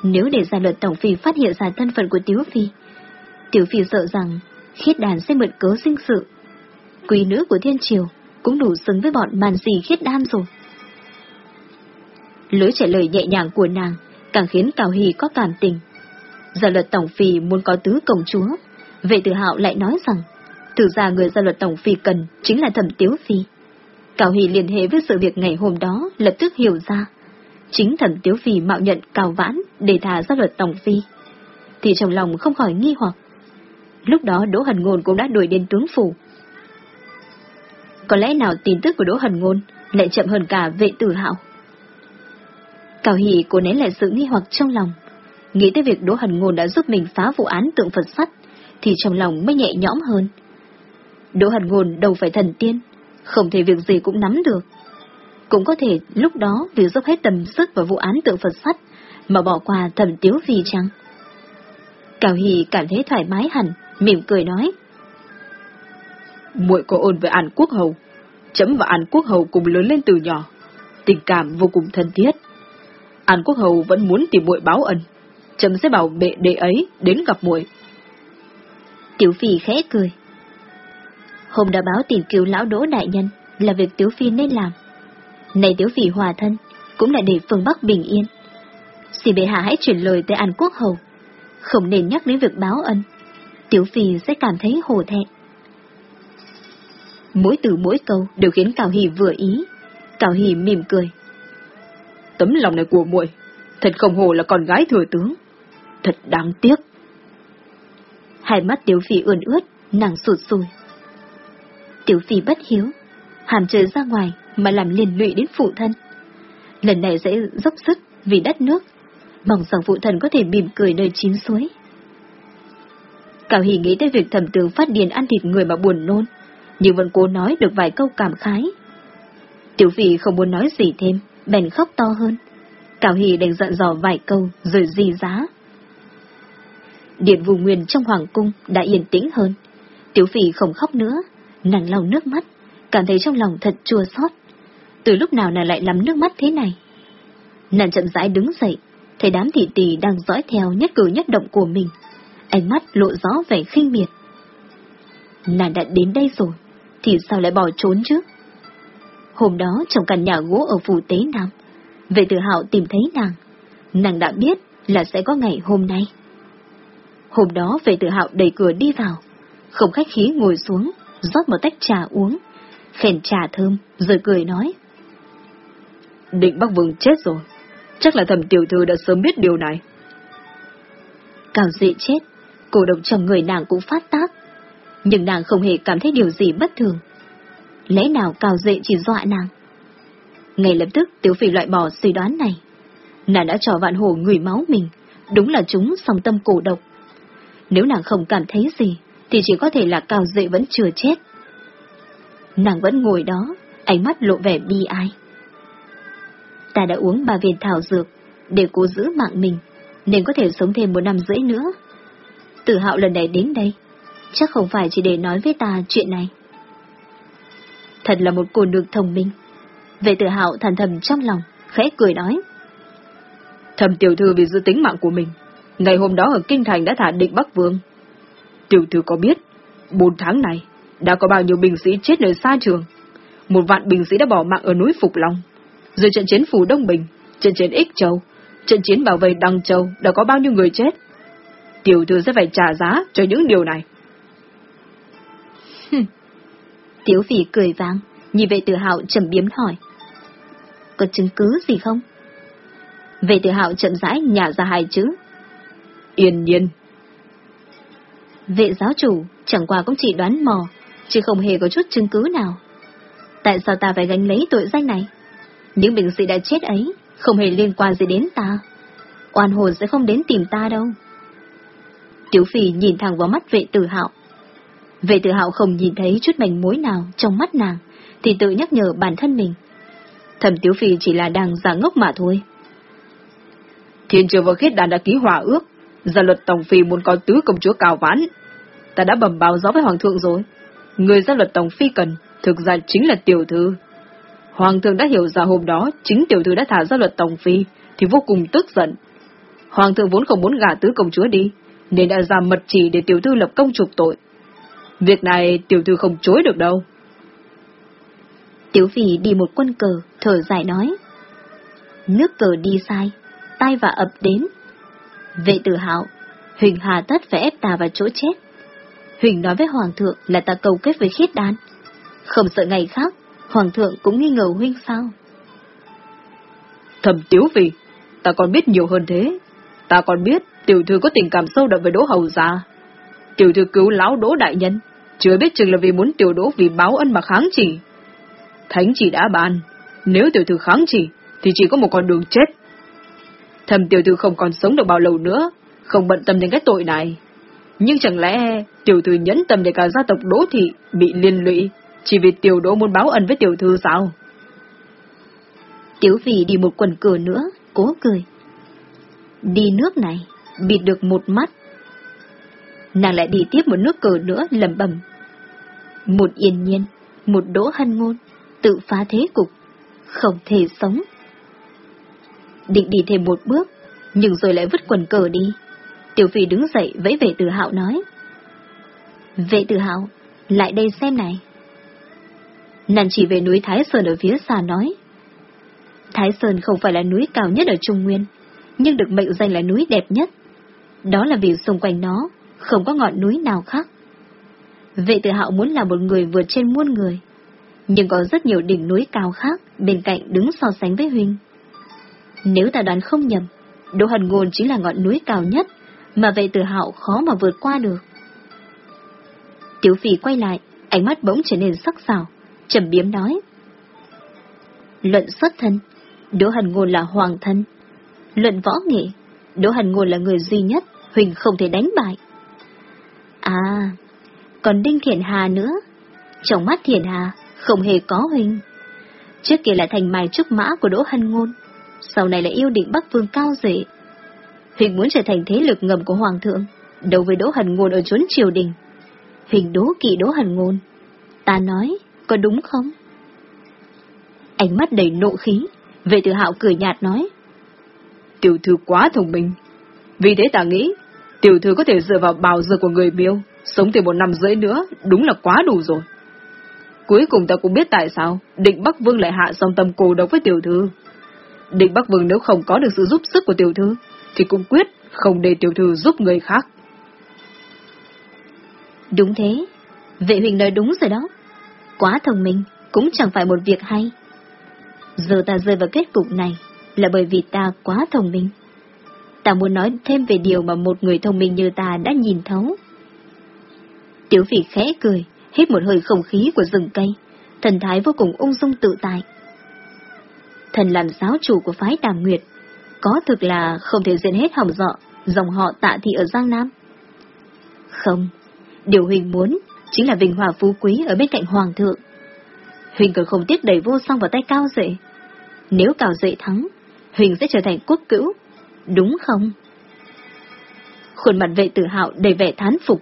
Nếu để gia luật tổng phi phát hiện ra thân phận của Tiếu Phi, Tiểu Phi sợ rằng khiết đàn sẽ mượn cớ sinh sự. Quý nữ của thiên triều cũng đủ xứng với bọn màn gì khiết đan rồi. Lối trả lời nhẹ nhàng của nàng càng khiến Cao Hì có cảm tình. Gia luật tổng phi muốn có tứ công chúa, vệ tử hạo lại nói rằng Thực ra người gia luật tổng phi cần chính là thẩm tiếu phi. Cao hì liên hệ với sự việc ngày hôm đó lập tức hiểu ra. Chính thẩm tiếu phi mạo nhận Cao Vãn để thả ra luật tổng phi. Thì trong lòng không khỏi nghi hoặc. Lúc đó Đỗ Hần Ngôn cũng đã đuổi đến tướng phủ. Có lẽ nào tin tức của Đỗ Hần Ngôn lại chậm hơn cả vệ tử hạo. Cao Hỷ cố nén lại sự nghi hoặc trong lòng. Nghĩ tới việc Đỗ Hần Ngôn đã giúp mình phá vụ án tượng Phật sắt, thì trong lòng mới nhẹ nhõm hơn. Đỗ Hần Ngôn đâu phải thần tiên, không thể việc gì cũng nắm được. Cũng có thể lúc đó vì dốc hết tầm sức vào vụ án tượng Phật sắt mà bỏ qua thẩm tiếu phi chăng? Cao Hỷ cảm thấy thoải mái hẳn, mỉm cười nói. muội có ôn với An Quốc Hầu. Chấm và An Quốc Hầu cùng lớn lên từ nhỏ. Tình cảm vô cùng thân thiết. An Quốc Hầu vẫn muốn tìm muội báo ân. Chấm sẽ bảo bệ đệ ấy đến gặp muội. Tiểu Phi khẽ cười. Hôm đã báo tìm cứu lão đỗ đại nhân là việc Tiếu Phi nên làm. Này Tiếu Phi hòa thân, cũng là để phương Bắc bình yên. Xin bệ hạ hãy chuyển lời tới An Quốc Hầu, không nên nhắc đến việc báo ân. Tiếu Phi sẽ cảm thấy hổ thẹn. Mỗi từ mỗi câu đều khiến Cào Hì vừa ý. Cào Hì mỉm cười. Tấm lòng này của muội, thật không hồ là con gái thừa tướng. Thật đáng tiếc. Hai mắt Tiếu Phi ươn ướt, nàng sụt sùi. Tiểu Phi bất hiếu, hàm trời ra ngoài mà làm liên lụy đến phụ thân. Lần này sẽ dốc sức vì đất nước, mong rằng phụ thân có thể mỉm cười nơi chín suối. Cao Hỷ nghĩ tới việc thẩm tướng phát điền ăn thịt người mà buồn nôn, nhưng vẫn cố nói được vài câu cảm khái. Tiểu Phi không muốn nói gì thêm, bèn khóc to hơn. Cao Hỷ đành dặn dò vài câu rồi di giá. Điện vùng nguyên trong hoàng cung đã yên tĩnh hơn. Tiểu Phi không khóc nữa, Nàng lau nước mắt, cảm thấy trong lòng thật chua xót. Từ lúc nào nàng lại lắm nước mắt thế này? Nàng chậm rãi đứng dậy, thấy đám thị tỷ đang dõi theo nhất cử nhất động của mình. Ánh mắt lộ rõ vẻ khinh miệt. Nàng đã đến đây rồi, thì sao lại bỏ trốn chứ? Hôm đó trong căn nhà gỗ ở phủ tế Nam, vệ tử hạo tìm thấy nàng. Nàng đã biết là sẽ có ngày hôm nay. Hôm đó vệ tử hạo đẩy cửa đi vào, không khách khí ngồi xuống, rót một tách trà uống, khen trà thơm, rồi cười nói. Định Bắc Vương chết rồi, chắc là thầm tiểu thư đã sớm biết điều này. Cao dị chết, cổ độc trong người nàng cũng phát tác, nhưng nàng không hề cảm thấy điều gì bất thường. Lẽ nào Cao dị chỉ dọa nàng? Ngay lập tức Tiểu Phi loại bỏ suy đoán này. Nàng đã cho vạn hồ người máu mình, đúng là chúng song tâm cổ độc. Nếu nàng không cảm thấy gì, thì chỉ có thể là Cao dị vẫn chưa chết. Nàng vẫn ngồi đó, ánh mắt lộ vẻ bi ai. Ta đã uống ba viên thảo dược, để cố giữ mạng mình, nên có thể sống thêm một năm rưỡi nữa. Tử hạo lần này đến đây, chắc không phải chỉ để nói với ta chuyện này. Thật là một cô nương thông minh. Vệ tử hạo thần thầm trong lòng, khẽ cười nói. Thầm tiểu thư vì giữ tính mạng của mình, ngày hôm đó ở Kinh Thành đã thả định Bắc Vương. Tiểu thư có biết, bốn tháng này, đã có bao nhiêu binh sĩ chết nơi xa trường. Một vạn binh sĩ đã bỏ mạng ở núi Phục Long. Rồi trận chiến phủ Đông Bình, trận chiến Ích Châu, trận chiến bảo vệ Đăng Châu đã có bao nhiêu người chết. Tiểu thư sẽ phải trả giá cho những điều này. Tiểu phỉ cười vang, nhìn vệ tử hạo trầm biếm hỏi. Có chứng cứ gì không? Vệ tử hạo chậm rãi nhả ra hai chữ. Yên nhiên. Vệ giáo chủ chẳng qua cũng chỉ đoán mò, chứ không hề có chút chứng cứ nào. Tại sao ta phải gánh lấy tội danh này? Những binh sĩ đã chết ấy không hề liên quan gì đến ta. Oan hồn sẽ không đến tìm ta đâu. Tiểu phỉ nhìn thẳng vào mắt vệ tử hạo. Vệ tử hạo không nhìn thấy chút mảnh mối nào trong mắt nàng, thì tự nhắc nhở bản thân mình. Thẩm tiểu phỉ chỉ là đang giả ngốc mà thôi. Thiên triều và khiết đàn đã ký hòa ước, gia luật tổng phi muốn có tứ công chúa cao vãn. Ta đã bẩm báo rõ với hoàng thượng rồi. Người gia luật tổng phi cần, thực ra chính là tiểu thư. Hoàng thượng đã hiểu ra hôm đó chính tiểu thư đã thả ra luật tổng phi, thì vô cùng tức giận. Hoàng thượng vốn không muốn gả tứ công chúa đi, nên đã ra mật chỉ để tiểu thư lập công trục tội. Việc này tiểu thư không chối được đâu. Tiểu phỉ đi một quân cờ, thở dài nói. Nước cờ đi sai, tai và ập đến. Vệ tử hạo, Huỳnh hà tất phải ép ta vào chỗ chết. Huỳnh nói với Hoàng thượng là ta cầu kết với khiết đan. Không sợ ngày khác, Hoàng thượng cũng nghi ngờ huynh sao? Thầm tiếu vì, ta còn biết nhiều hơn thế. Ta còn biết tiểu thư có tình cảm sâu đậm với Đỗ Hầu Gia. Tiểu thư cứu lão Đỗ Đại Nhân, chưa biết chừng là vì muốn tiểu Đỗ vì báo ân mà kháng chỉ. Thánh chỉ đã bàn, nếu tiểu thư kháng chỉ, thì chỉ có một con đường chết. Thầm tiểu thư không còn sống được bao lâu nữa, không bận tâm đến cái tội này. Nhưng chẳng lẽ tiểu thư nhẫn tâm để cả gia tộc Đỗ Thị bị liên lụy, chỉ vì tiểu Đỗ muốn báo ân với tiểu thư sao? Tiểu vị đi một quần cửa nữa, cố cười. Đi nước này, bịt được một mắt. Nàng lại đi tiếp một nước cờ nữa lầm bầm. Một yên nhiên, một đỗ hân ngôn, tự phá thế cục, không thể sống. Định đi thêm một bước, nhưng rồi lại vứt quần cờ đi. Tiểu phi đứng dậy vẫy vệ tử hạo nói. Vệ tử hạo, lại đây xem này. Nàng chỉ về núi Thái Sơn ở phía xa nói. Thái Sơn không phải là núi cao nhất ở Trung Nguyên, nhưng được mệnh danh là núi đẹp nhất. Đó là vì xung quanh nó không có ngọn núi nào khác. Vệ Tự hạo muốn là một người vượt trên muôn người, nhưng có rất nhiều đỉnh núi cao khác bên cạnh đứng so sánh với Huynh. Nếu ta đoán không nhầm, Đỗ Hần Ngôn chính là ngọn núi cao nhất mà vệ Tự hạo khó mà vượt qua được. Tiểu phỉ quay lại, ánh mắt bỗng trở nên sắc sảo, trầm biếm nói. Luận xuất thân, Đỗ hàn Ngôn là hoàng thân. Luận võ nghệ, Đỗ hàn Ngôn là người duy nhất, Huỳnh không thể đánh bại. À, còn Đinh Thiện Hà nữa. Trong mắt Thiện Hà, không hề có Huỳnh. Trước kia là thành mài trúc mã của Đỗ Hân Ngôn, sau này là yêu định Bắc Vương cao dễ. Huỳnh muốn trở thành thế lực ngầm của Hoàng thượng, đấu với Đỗ Hân Ngôn ở chốn triều đình. Huỳnh đố kỵ Đỗ Hân Ngôn. Ta nói, có đúng không? Ánh mắt đầy nộ khí, vệ tử hạo cười nhạt nói. Tiểu thư quá thông minh. Vì thế ta nghĩ, tiểu thư có thể dựa vào bào dược của người miêu, sống thêm một năm rưỡi nữa, đúng là quá đủ rồi. Cuối cùng ta cũng biết tại sao định Bắc Vương lại hạ song tâm cổ độc với tiểu thư. Định Bắc Vương nếu không có được sự giúp sức của tiểu thư, thì cũng quyết không để tiểu thư giúp người khác. Đúng thế, vệ huynh nói đúng rồi đó. Quá thông minh, cũng chẳng phải một việc hay. Giờ ta rơi vào kết cục này là bởi vì ta quá thông minh. Ta muốn nói thêm về điều mà một người thông minh như ta đã nhìn thấu. Tiểu phỉ khẽ cười, hít một hơi không khí của rừng cây, thần thái vô cùng ung dung tự tại. Thần làm giáo chủ của phái Đàm Nguyệt, có thực là không thể diện hết hỏng dọ, dòng họ tạ thị ở Giang Nam. Không, điều huynh muốn chính là vinh hòa phú quý ở bên cạnh Hoàng thượng. Huỳnh còn không tiếc đẩy vô song vào tay cao dậy. Nếu Cao Duệ thắng, Huỳnh sẽ trở thành quốc cữu, đúng không? Khuôn mặt vệ tử hạo đầy vẻ thán phục.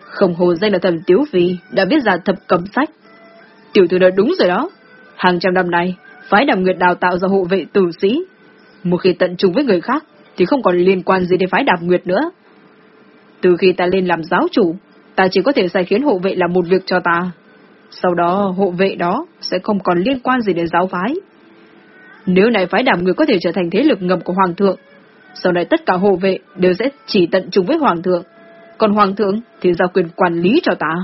Không hồ danh là thần Tiếu Phi đã biết ra thập cầm sách. Tiểu thư nói đúng rồi đó. Hàng trăm năm nay, phái đàm nguyệt đào tạo ra hộ vệ tử sĩ. Một khi tận trung với người khác, thì không còn liên quan gì đến phái đàm nguyệt nữa. Từ khi ta lên làm giáo chủ, ta chỉ có thể sai khiến hộ vệ làm một việc cho ta. Sau đó, hộ vệ đó sẽ không còn liên quan gì đến giáo phái. Nếu này phái đàm người có thể trở thành thế lực ngầm của Hoàng thượng, sau này tất cả hộ vệ đều sẽ chỉ tận trung với Hoàng thượng. Còn Hoàng thượng thì giao quyền quản lý cho ta.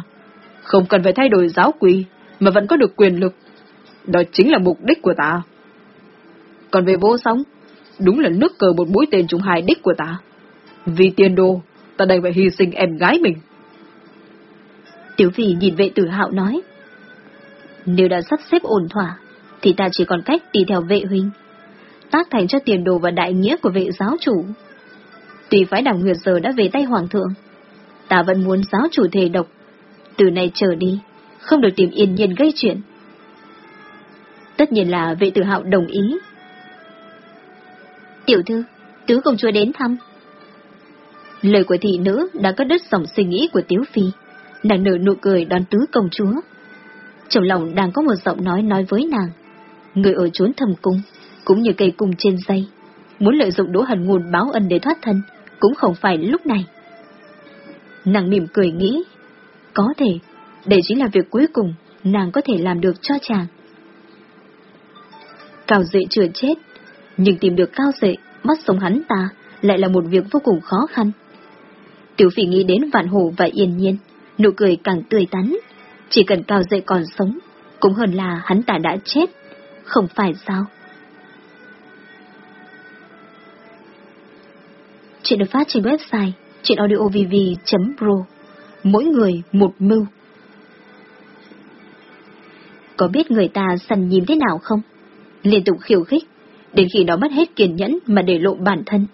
Không cần phải thay đổi giáo quy, mà vẫn có được quyền lực. Đó chính là mục đích của ta. Còn về vô sóng, đúng là nước cờ một mũi tên trúng hai đích của ta. Vì tiền đồ, ta đành phải hy sinh em gái mình. Tiểu phi nhìn vệ tử hạo nói. Nếu đã sắp xếp ổn thỏa, thì ta chỉ còn cách đi theo vệ huynh. Tác thành cho tiền đồ và đại nghĩa của vệ giáo chủ. Tùy phái đảng Nguyệt giờ đã về tay hoàng thượng, ta vẫn muốn giáo chủ thề độc. Từ nay trở đi, không được tìm yên nhiên gây chuyện. Tất nhiên là vệ tử hạo đồng ý. Tiểu thư, tứ công chúa đến thăm. Lời của thị nữ đã cắt đứt dòng suy nghĩ của Tiếu Phi, nàng nở nụ cười đón tứ công chúa. Trong lòng đang có một giọng nói nói với nàng, người ở chốn thầm cung, cũng như cây cung trên dây, muốn lợi dụng đỗ hần nguồn báo ân để thoát thân, cũng không phải lúc này. Nàng mỉm cười nghĩ, có thể, đây chính là việc cuối cùng nàng có thể làm được cho chàng. Cao dệ chưa chết, nhưng tìm được Cao dệ, bắt sống hắn ta lại là một việc vô cùng khó khăn. Tiểu phỉ nghĩ đến vạn hồ và yên nhiên, nụ cười càng tươi tắn. Chỉ cần Cao dậy còn sống, cũng hơn là hắn ta đã chết, không phải sao? Chuyện được phát trên website chuyệnaudiovv.pro Mỗi người một mưu Có biết người ta sần nhìn thế nào không? Liên tục khiêu khích, đến khi nó mất hết kiên nhẫn mà để lộ bản thân,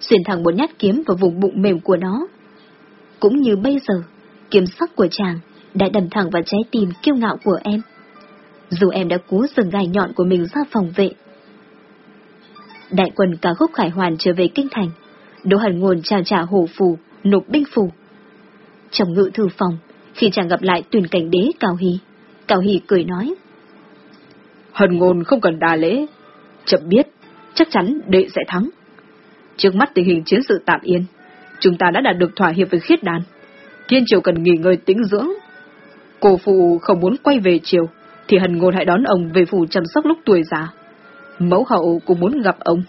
xuyên thẳng một nhát kiếm vào vùng bụng mềm của nó. Cũng như bây giờ, kiếm sắc của chàng đã đâm thẳng vào trái tim kiêu ngạo của em. Dù em đã cố dừng gai nhọn của mình ra phòng vệ. Đại quân cả khúc khải hoàn trở về kinh thành, Đỗ Hàn Ngôn trao trả hổ phù, nộp binh phù. Trong ngự thư phòng, khi chàng gặp lại tuyển cảnh đế Cao Hy, Cao Hy cười nói. Hàn Ngôn không cần đà lễ, chậm biết, chắc chắn đệ sẽ thắng. Trước mắt tình hình chiến sự tạm yên, chúng ta đã đạt được thỏa hiệp với khiết đàn. Thiên triều cần nghỉ ngơi tĩnh dưỡng. Cô phụ không muốn quay về triều, thì Hần Ngôn hãy đón ông về phủ chăm sóc lúc tuổi già. Mẫu hậu cũng muốn gặp ông.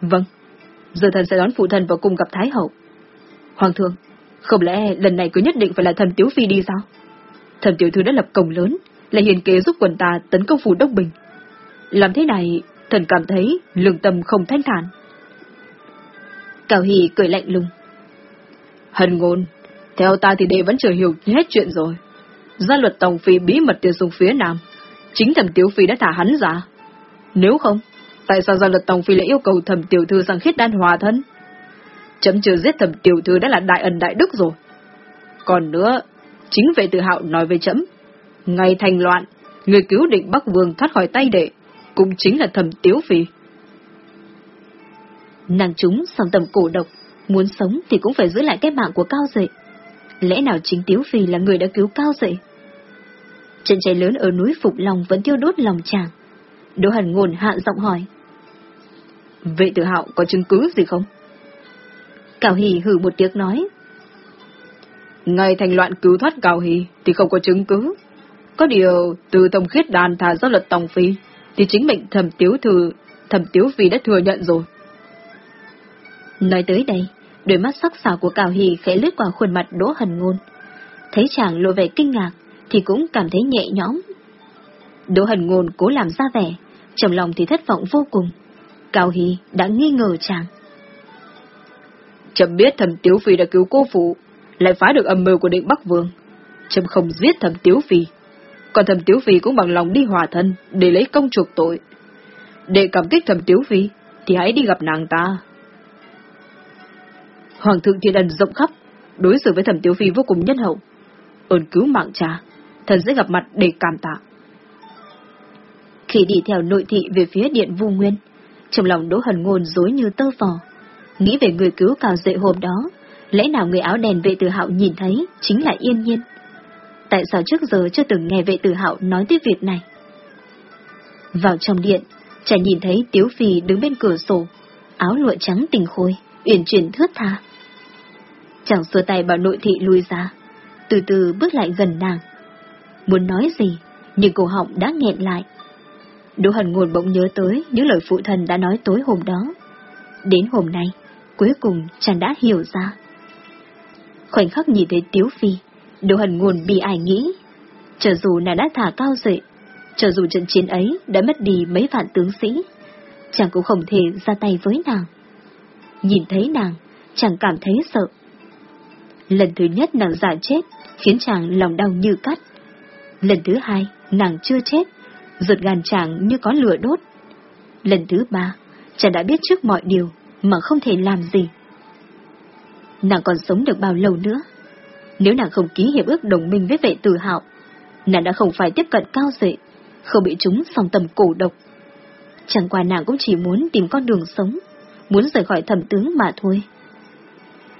Vâng, giờ thần sẽ đón phụ thần vào cùng gặp Thái Hậu. Hoàng thượng, không lẽ lần này cứ nhất định phải là thần Tiếu Phi đi sao? Thần Tiểu Thư đã lập công lớn, là hiền kế giúp quần ta tấn công phủ Đông Bình. Làm thế này, thần cảm thấy lương tâm không thanh thản. Cao Hỷ cười lạnh lùng. Hân ngôn, theo ta thì đệ vẫn chưa hiểu hết chuyện rồi. Gia luật Tổng Phi bí mật tiền xuống phía Nam, chính thẩm Tiếu Phi đã thả hắn ra. Nếu không, tại sao gia luật Tổng Phi lại yêu cầu thẩm Tiểu Thư sang khiết đan hòa thân? Chấm chưa giết thẩm Tiểu Thư đã là đại ẩn đại đức rồi. Còn nữa, chính vệ tự hạo nói với chấm, ngày thành loạn, người cứu định Bắc Vương thoát khỏi tay đệ, cũng chính là thẩm Tiếu Phi. Nàng chúng song tầm cổ độc, muốn sống thì cũng phải giữ lại cái mạng của Cao Dậy. Lẽ nào chính Tiếu Phi là người đã cứu Cao Dậy? Trận cháy lớn ở núi Phục Long vẫn thiêu đốt lòng chàng. Đỗ Hần Ngôn hạ giọng hỏi. Vệ tự hạo có chứng cứ gì không? Cao hì hử một tiếng nói. Ngày thành loạn cứu thoát Cao hì thì không có chứng cứ. Có điều, từ tổng khiết đàn thả do luật tổng phi, thì chính mệnh thẩm tiếu thừa thẩm tiếu phi đã thừa nhận rồi. Nói tới đây, đôi mắt sắc sảo của Cao Hì khẽ lướt qua khuôn mặt Đỗ Hần Ngôn. Thấy chàng lộ vẻ kinh ngạc, thì cũng cảm thấy nhẹ nhõm. Đỗ Hần Ngôn cố làm ra vẻ, trong lòng thì thất vọng vô cùng. Cao Hì đã nghi ngờ chàng. Chậm biết thẩm Tiếu Phi đã cứu cô phụ, lại phá được âm mưu của định Bắc Vương. Chậm không giết thẩm Tiếu Phi, còn thẩm Tiếu Phi cũng bằng lòng đi hòa thân để lấy công chuộc tội. Để cảm kích thẩm Tiếu Phi, thì hãy đi gặp nàng ta. Hoàng thượng thiên ân rộng khắp, đối xử với thẩm Tiếu Phi vô cùng nhân hậu. Ơn cứu mạng cha, thần sẽ gặp mặt để cảm tạ. Khi đi theo nội thị về phía điện vu nguyên, trong lòng Đỗ Hần Ngôn dối như tơ vò. Nghĩ về người cứu cào dậy hôm đó, lẽ nào người áo đèn vệ tử hạo nhìn thấy chính là yên nhiên. Tại sao trước giờ chưa từng nghe vệ tử hạo nói tới việc này? Vào trong điện, chàng nhìn thấy Tiếu Phi đứng bên cửa sổ, áo lụa trắng tình khôi, uyển chuyển thướt tha. Chàng xua tay bảo nội thị lui ra, từ từ bước lại gần nàng. Muốn nói gì, nhưng cổ họng đã nghẹn lại. Đỗ Hần Ngôn bỗng nhớ tới những lời phụ thần đã nói tối hôm đó. Đến hôm nay, cuối cùng chàng đã hiểu ra. Khoảnh khắc nhìn thấy Tiếu Phi, Đỗ Hần Ngôn bị ai nghĩ. Cho dù nàng đã thả cao dậy, cho dù trận chiến ấy đã mất đi mấy vạn tướng sĩ, chàng cũng không thể ra tay với nàng. Nhìn thấy nàng, chàng cảm thấy sợ. Lần thứ nhất nàng giả chết, khiến chàng lòng đau như cắt. Lần thứ hai, nàng chưa chết, ruột gan chàng như có lửa đốt. Lần thứ ba, chàng đã biết trước mọi điều, mà không thể làm gì. Nàng còn sống được bao lâu nữa? Nếu nàng không ký hiệp ước đồng minh với vệ tử hạo, nàng đã không phải tiếp cận cao dệ, không bị chúng song tầm cổ độc. Chẳng qua nàng cũng chỉ muốn tìm con đường sống, muốn rời khỏi thẩm tướng mà thôi.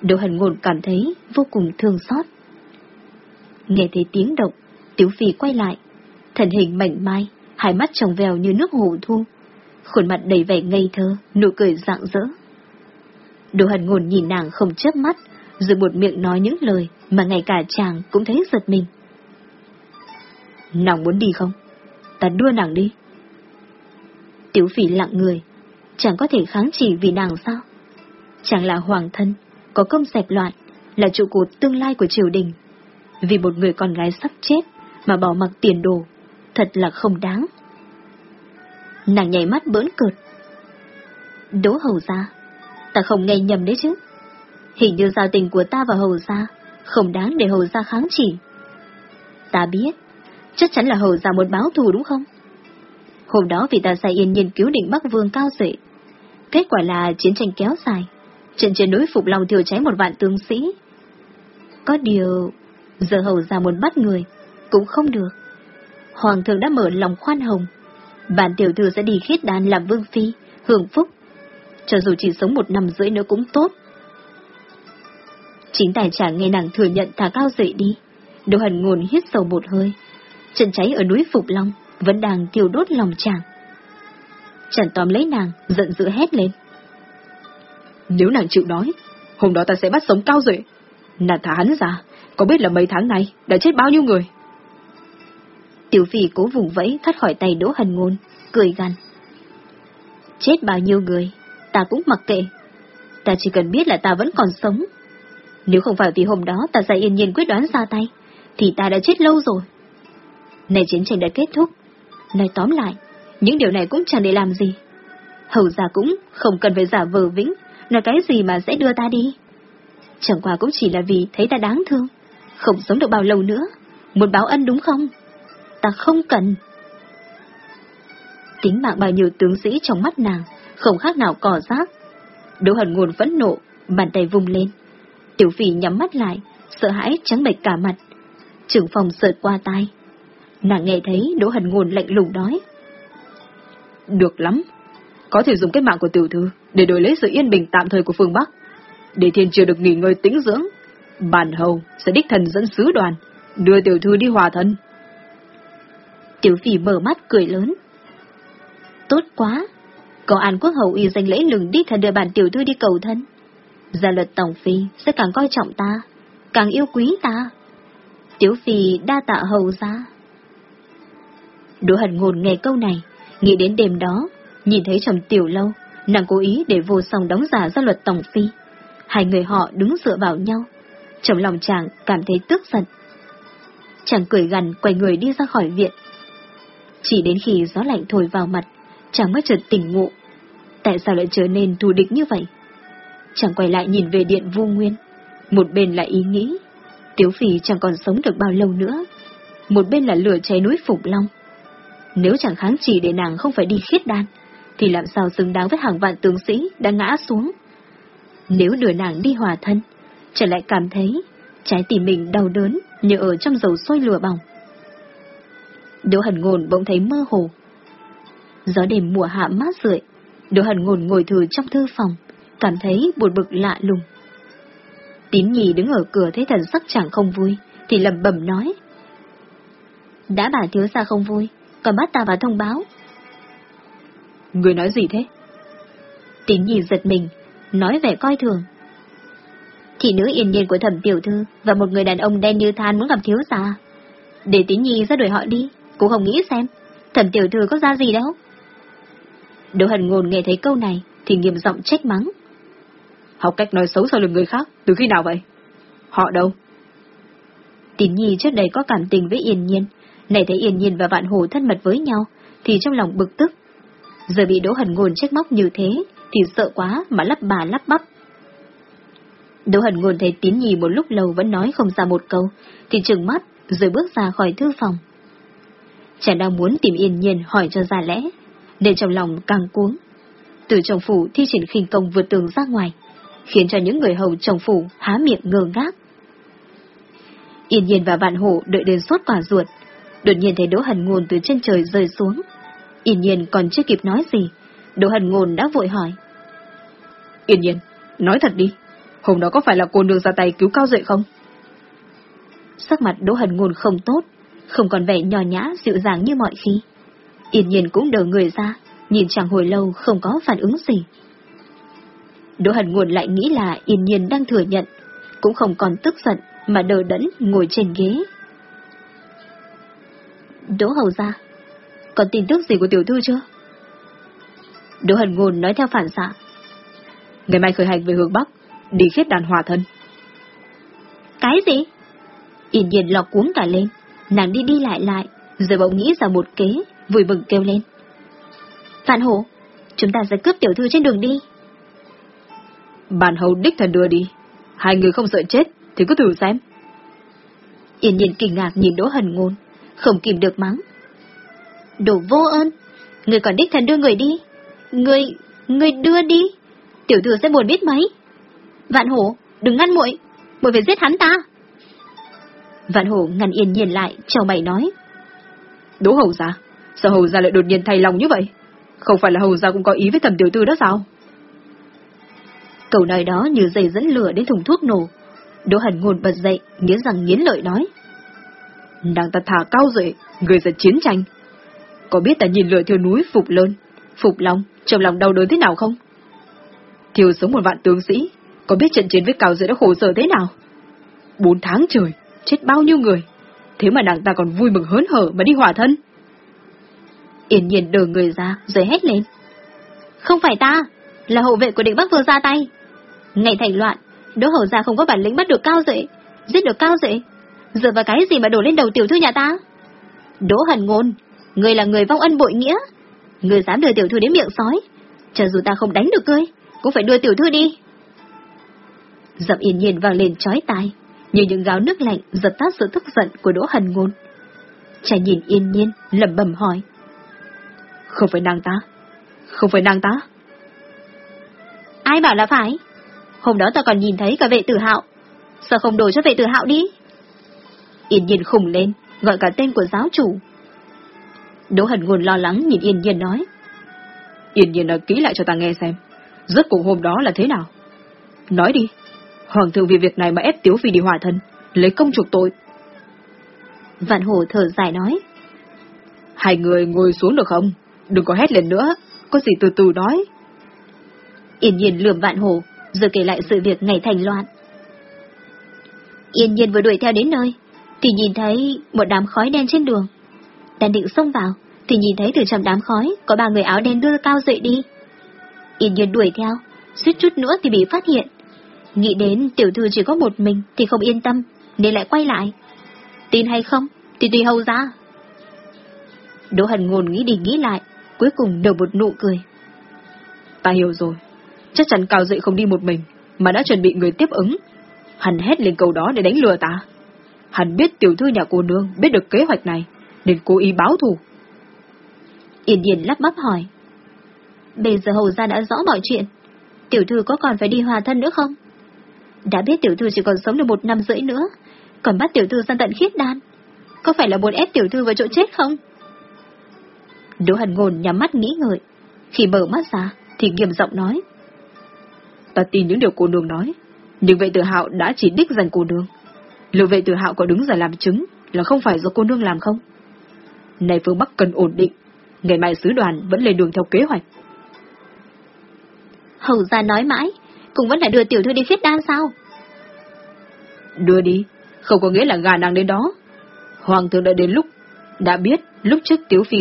Đỗ hần ngôn cảm thấy vô cùng thương xót. Nghe thấy tiếng động, tiểu Phi quay lại, thần hình mảnh mai, hai mắt trong vèo như nước hồ thu, khuôn mặt đầy vẻ ngây thơ, nụ cười rạng rỡ. Đỗ hần ngôn nhìn nàng không chớp mắt, rồi một miệng nói những lời mà ngay cả chàng cũng thấy giật mình. Nàng muốn đi không? Ta đưa nàng đi. Tiểu phi lặng người, chẳng có thể kháng chỉ vì nàng sao? Chàng là hoàng thân, có công dẹp loạn, là trụ cột tương lai của triều đình. Vì một người con gái sắp chết mà bỏ mặc tiền đồ, thật là không đáng. Nàng nhảy mắt bỡn cợt. Đỗ hầu ra, ta không nghe nhầm đấy chứ. Hình như giao tình của ta và hầu gia không đáng để hầu gia kháng chỉ. Ta biết, chắc chắn là hầu gia một báo thù đúng không? Hôm đó vì ta sai yên nghiên cứu định Bắc Vương cao dậy. Kết quả là chiến tranh kéo dài, trận trên núi Phục Long thiêu cháy một vạn tướng sĩ. Có điều, giờ hầu ra muốn bắt người, cũng không được. Hoàng thượng đã mở lòng khoan hồng, bản tiểu thư sẽ đi khiết đàn làm vương phi, hưởng phúc. Cho dù chỉ sống một năm rưỡi nữa cũng tốt. Chính tài trả nghe nàng thừa nhận thả cao dậy đi. Đồ hần nguồn hít sầu một hơi. Trận cháy ở núi Phục Long vẫn đang thiêu đốt lòng chàng. Chàng tóm lấy nàng, giận dữ hét lên. Nếu nàng chịu nói, hôm đó ta sẽ bắt sống cao rồi. Nàng thả hắn ra, có biết là mấy tháng này đã chết bao nhiêu người? Tiểu phi cố vùng vẫy thoát khỏi tay Đỗ Hần Ngôn, cười gằn. Chết bao nhiêu người, ta cũng mặc kệ. Ta chỉ cần biết là ta vẫn còn sống. Nếu không phải vì hôm đó ta ra yên nhiên quyết đoán ra tay, thì ta đã chết lâu rồi. Này chiến tranh đã kết thúc. Này tóm lại, những điều này cũng chẳng để làm gì. Hầu già cũng không cần phải giả vờ vĩnh, nói cái gì mà sẽ đưa ta đi. Chẳng qua cũng chỉ là vì thấy ta đáng thương, không sống được bao lâu nữa, muốn báo ân đúng không? Ta không cần. Tính mạng bao nhiêu tướng sĩ trong mắt nàng, không khác nào cỏ rác. Đỗ Hận nguồn phẫn nộ, bàn tay vung lên. Tiểu phỉ nhắm mắt lại, sợ hãi trắng bệch cả mặt. Trưởng phòng sợt qua tai. Nàng nghe thấy Đỗ Hận nguồn lạnh lùng nói. Được lắm. Có thể dùng cái mạng của tiểu thư để đổi lấy sự yên bình tạm thời của phương Bắc. Để thiên triều được nghỉ ngơi tĩnh dưỡng. Bản hầu sẽ đích thần dẫn sứ đoàn, đưa tiểu thư đi hòa thân. Tiểu phỉ mở mắt cười lớn. Tốt quá, có An Quốc Hầu uy danh lễ lừng đích thần đưa bản tiểu thư đi cầu thân. Gia luật Tổng Phi sẽ càng coi trọng ta, càng yêu quý ta. Tiểu Phi đa tạ hầu ra. Đỗ hận ngồn nghe câu này, nghĩ đến đêm đó, nhìn thấy chồng tiểu lâu, nàng cố ý để vô song đóng giả ra luật Tổng Phi. Hai người họ đứng dựa vào nhau, trong lòng chàng cảm thấy tức giận. Chàng cười gằn quay người đi ra khỏi viện. Chỉ đến khi gió lạnh thổi vào mặt, chàng mới chợt tỉnh ngộ. Tại sao lại trở nên thù địch như vậy? Chàng quay lại nhìn về điện vu nguyên. Một bên là ý nghĩ, Tiếu Phi chẳng còn sống được bao lâu nữa. Một bên là lửa cháy núi Phục Long. Nếu chẳng kháng chỉ để nàng không phải đi khiết đan, thì làm sao xứng đáng với hàng vạn tướng sĩ đã ngã xuống. Nếu đưa nàng đi hòa thân, trở lại cảm thấy trái tim mình đau đớn như ở trong dầu sôi lửa bỏng. Đỗ hẳn ngồn bỗng thấy mơ hồ. Gió đêm mùa hạ mát rượi, Đỗ hẳn Ngôn ngồi thử trong thư phòng, cảm thấy buồn bực lạ lùng. Tín nhì đứng ở cửa thấy thần sắc chẳng không vui, thì lầm bẩm nói. Đã bà thiếu gia không vui, còn bắt ta vào thông báo. Người nói gì thế? Tín nhì giật mình, nói vẻ coi thường. Thị nữ yên nhiên của thẩm tiểu thư và một người đàn ông đen như than muốn gặp thiếu gia. Để tín nhi ra đuổi họ đi, cũng không nghĩ xem, thẩm tiểu thư có ra gì đâu. Đỗ hần ngôn nghe thấy câu này thì nghiêm giọng trách mắng. Học cách nói xấu sau lưng người khác, từ khi nào vậy? Họ đâu? Tín nhi trước đây có cảm tình với Yên Nhiên, này thấy Yên Nhiên và Vạn Hồ thân mật với nhau, thì trong lòng bực tức. Giờ bị Đỗ Hần Ngôn trách móc như thế, thì sợ quá mà lắp bà lắp bắp. Đỗ Hần Ngôn thấy Tín Nhi một lúc lâu vẫn nói không ra một câu, thì trừng mắt, rồi bước ra khỏi thư phòng. Chàng đang muốn tìm Yên Nhiên hỏi cho ra lẽ, nên trong lòng càng cuống. Từ trong phủ thi triển khinh công vượt tường ra ngoài, khiến cho những người hầu trong phủ há miệng ngơ ngác. Yên Nhiên và Vạn Hổ đợi đến sốt quả ruột, đột nhiên thấy Đỗ Hần Ngôn từ trên trời rơi xuống. Yên Nhiên còn chưa kịp nói gì, Đỗ Hần Ngôn đã vội hỏi. Yên Nhiên, nói thật đi, hôm đó có phải là cô nương ra tay cứu cao dậy không? Sắc mặt Đỗ Hần Ngôn không tốt, không còn vẻ nhỏ nhã dịu dàng như mọi khi. Yên Nhiên cũng đờ người ra, nhìn chàng hồi lâu không có phản ứng gì. Đỗ Hần Ngôn lại nghĩ là Yên Nhiên đang thừa nhận, cũng không còn tức giận mà đờ đẫn ngồi trên ghế. Đỗ Hầu ra, còn tin tức gì của tiểu thư chưa? Đỗ Hần Ngôn nói theo phản xạ. Ngày mai khởi hành về hướng Bắc, đi khiết đàn hòa thân. Cái gì? Yên nhiên lọc cuống cả lên, nàng đi đi lại lại, rồi bỗng nghĩ ra một kế, vui mừng kêu lên. Phản hổ, chúng ta sẽ cướp tiểu thư trên đường đi. Bản hầu đích thần đưa đi, hai người không sợ chết, thì cứ thử xem. Yên nhiên kinh ngạc nhìn Đỗ Hần Ngôn, không kìm được mắng. Đồ vô ơn, người còn đích thần đưa người đi. Người, người đưa đi. Tiểu thư sẽ buồn biết mấy. Vạn hổ, đừng ngăn muội, muội phải giết hắn ta. Vạn hổ ngăn yên nhiên lại, chào mày nói. Đỗ hầu gia, sao hầu gia lại đột nhiên thay lòng như vậy? Không phải là hầu gia cũng có ý với thẩm tiểu thư đó sao? Câu nói đó như dây dẫn lửa đến thùng thuốc nổ. Đỗ hần ngôn bật dậy, nghiến răng nghiến lợi nói. Nàng ta thả cao dậy, người giật chiến tranh. Có biết ta nhìn lửa thiêu núi phục lớn, phục long trong lòng đau đớn thế nào không? Thiêu sống một vạn tướng sĩ, có biết trận chiến với cao dậy đã khổ sở thế nào? Bốn tháng trời, chết bao nhiêu người, thế mà nàng ta còn vui mừng hớn hở mà đi hòa thân. Yên nhiên đờ người ra, rồi hét lên. Không phải ta, là hậu vệ của định Bắc vừa ra tay. Ngày thành loạn, Đỗ Hầu Gia không có bản lĩnh bắt được cao dậy, giết được cao dậy. Dựa vào cái gì mà đổ lên đầu tiểu thư nhà ta? Đỗ Hần Ngôn, ngươi là người vong ân bội nghĩa. ngươi dám đưa tiểu thư đến miệng sói. Cho dù ta không đánh được ngươi, cũng phải đưa tiểu thư đi. Dập yên nhiên vang lên trói tai, như những gáo nước lạnh giật tắt sự tức giận của Đỗ Hần Ngôn. Trẻ nhìn yên nhiên, lẩm bẩm hỏi. Không phải nàng ta, không phải nàng ta. Ai bảo là phải? Hôm đó ta còn nhìn thấy cả vệ tử hạo. Sao không đổi cho vệ tử hạo đi? Yên nhiên khùng lên, gọi cả tên của giáo chủ. Đỗ Hần Ngôn lo lắng nhìn Yên nhiên nói. Yên nhiên nói kỹ lại cho ta nghe xem. Rốt cuộc hôm đó là thế nào? Nói đi. Hoàng thượng vì việc này mà ép Tiếu Phi đi hòa thân, lấy công chuộc tội. Vạn hổ thở dài nói. Hai người ngồi xuống được không? Đừng có hét lên nữa, có gì từ từ nói. Yên nhiên lườm Vạn hổ rồi kể lại sự việc ngày thành loạn. Yên nhiên vừa đuổi theo đến nơi, thì nhìn thấy một đám khói đen trên đường. Đang định xông vào, thì nhìn thấy từ trong đám khói có ba người áo đen đưa cao dậy đi. Yên nhiên đuổi theo, suýt chút nữa thì bị phát hiện. Nghĩ đến tiểu thư chỉ có một mình thì không yên tâm, nên lại quay lại. Tin hay không, thì tùy hầu ra. Đỗ Hần Ngôn nghĩ đi nghĩ lại, cuối cùng đầu một nụ cười. Ta hiểu rồi, chắc chắn cao dậy không đi một mình, mà đã chuẩn bị người tiếp ứng. Hắn hét lên câu đó để đánh lừa ta. Hắn biết tiểu thư nhà cô nương biết được kế hoạch này, nên cố ý báo thù. Yên Điền lắp bắp hỏi. Bây giờ hầu gia đã rõ mọi chuyện, tiểu thư có còn phải đi hòa thân nữa không? Đã biết tiểu thư chỉ còn sống được một năm rưỡi nữa, còn bắt tiểu thư sang tận khiết đan. Có phải là muốn ép tiểu thư vào chỗ chết không? Đỗ Hần Ngôn nhắm mắt nghĩ ngợi. Khi mở mắt ra, thì nghiêm giọng nói. Ta tin những điều cô nương nói, nhưng vệ tử hạo đã chỉ đích dành cô nương. Liệu vệ tử hạo có đứng ra làm chứng là không phải do cô nương làm không? Này phương Bắc cần ổn định, ngày mai sứ đoàn vẫn lên đường theo kế hoạch. Hầu ra nói mãi, cũng vẫn là đưa tiểu thư đi khiết đan sao? Đưa đi, không có nghĩa là gà nàng đến đó. Hoàng thượng đã đến lúc, đã biết lúc trước Tiếu Phi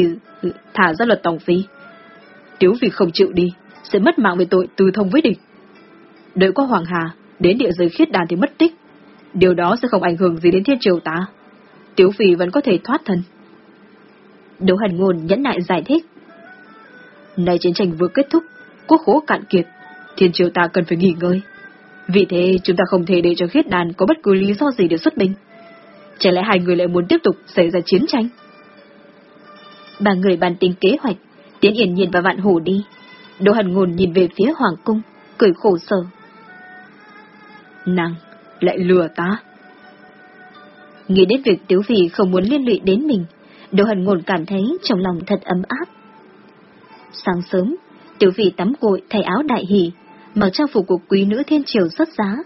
thả ra luật Tổng Phi. Tiếu Phi không chịu đi, sẽ mất mạng về tội tư thông với địch. Đợi qua Hoàng Hà, đến địa giới khiết đàn thì mất tích. Điều đó sẽ không ảnh hưởng gì đến thiên triều ta. Tiếu Phi vẫn có thể thoát thân. Đỗ Hành Ngôn nhẫn nại giải thích. Nay chiến tranh vừa kết thúc, quốc khố cạn kiệt, thiên triều ta cần phải nghỉ ngơi. Vì thế chúng ta không thể để cho khiết đàn có bất cứ lý do gì để xuất binh. Chẳng lẽ hai người lại muốn tiếp tục xảy ra chiến tranh? Ba người bàn tính kế hoạch, tiến yên nhiên và vạn hổ đi. Đỗ Hần Ngôn nhìn về phía Hoàng Cung, cười khổ sở. Nàng, lại lừa ta. Nghĩ đến việc Tiếu Phi không muốn liên lụy đến mình, Đỗ Hần Ngôn cảm thấy trong lòng thật ấm áp. Sáng sớm, Tiểu vị tắm gội thay áo đại hỷ, mặc trang phục của quý nữ thiên triều xuất giá,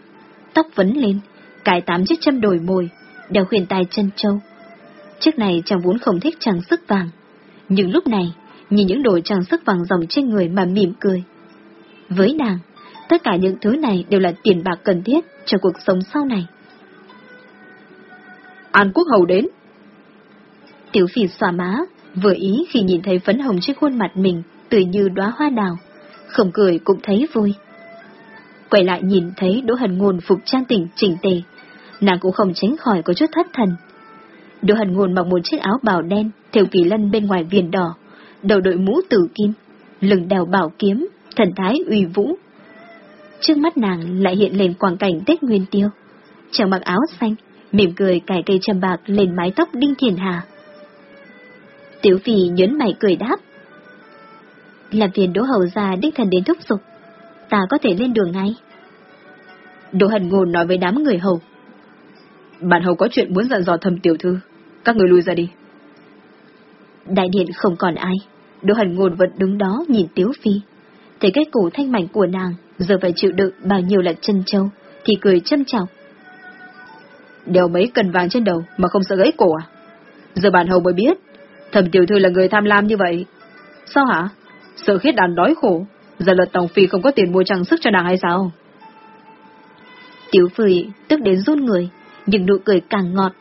tóc vấn lên, cài tám chiếc châm đồi mồi, đeo khuyên tai chân châu. Trước này chàng vốn không thích trang sức vàng, nhưng lúc này, nhìn những đồ trang sức vàng dòng trên người mà mỉm cười. Với nàng, tất cả những thứ này đều là tiền bạc cần thiết cho cuộc sống sau này. An Quốc Hầu đến. Tiểu phỉ xòa má, vừa ý khi nhìn thấy phấn hồng trên khuôn mặt mình tươi như đóa hoa đào, không cười cũng thấy vui. Quay lại nhìn thấy Đỗ Hần Ngôn phục trang tỉnh chỉnh tề, nàng cũng không tránh khỏi có chút thất thần. Đỗ Hần Ngôn mặc một chiếc áo bào đen, theo kỳ lân bên ngoài viền đỏ, đầu đội mũ tử kim, lưng đèo bảo kiếm, thần thái uy vũ. Trước mắt nàng lại hiện lên quang cảnh Tết Nguyên Tiêu. Chàng mặc áo xanh, mỉm cười cài cây trầm bạc lên mái tóc đinh thiền hà. Tiểu Phi nhớn mày cười đáp. Làm phiền Đỗ Hầu ra đích thần đến thúc giục, ta có thể lên đường ngay. Đỗ Hần Ngôn nói với đám người hầu. Bản hầu có chuyện muốn dặn dò thầm tiểu thư, các người lui ra đi. Đại điện không còn ai, Đỗ Hần Ngôn vẫn đứng đó nhìn Tiếu Phi. Thấy cái cổ thanh mảnh của nàng, giờ phải chịu đựng bao nhiêu là chân châu, thì cười châm chọc. Đeo mấy cần vàng trên đầu mà không sợ gãy cổ à? Giờ bản hầu mới biết, thầm tiểu thư là người tham lam như vậy. Sao hả? Sợ khiết đàn đói khổ, giờ luật tổng phi không có tiền mua trang sức cho nàng hay sao? Tiểu Phi tức đến run người, nhưng nụ cười càng ngọt.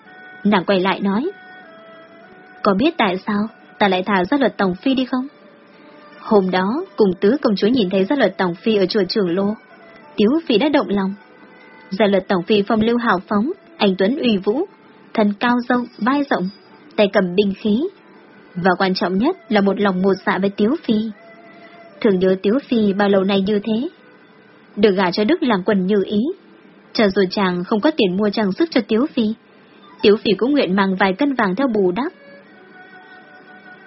Nàng quay lại nói. Có biết tại sao ta lại thả ra luật tổng phi đi không? Hôm đó, cùng tứ công chúa nhìn thấy gia luật tổng phi ở chùa trường lô. Tiếu phi đã động lòng. Gia luật tổng phi phong lưu hào phóng, anh Tuấn uy vũ, thân cao rộng, vai rộng, tay cầm binh khí. Và quan trọng nhất là một lòng một dạ với Tiếu Phi. Thường nhớ Tiếu Phi bao lâu nay như thế. Được gả cho Đức làm quần như ý. Chờ rồi chàng không có tiền mua trang sức cho Tiếu Phi. Tiếu Phi cũng nguyện mang vài cân vàng theo bù đắp.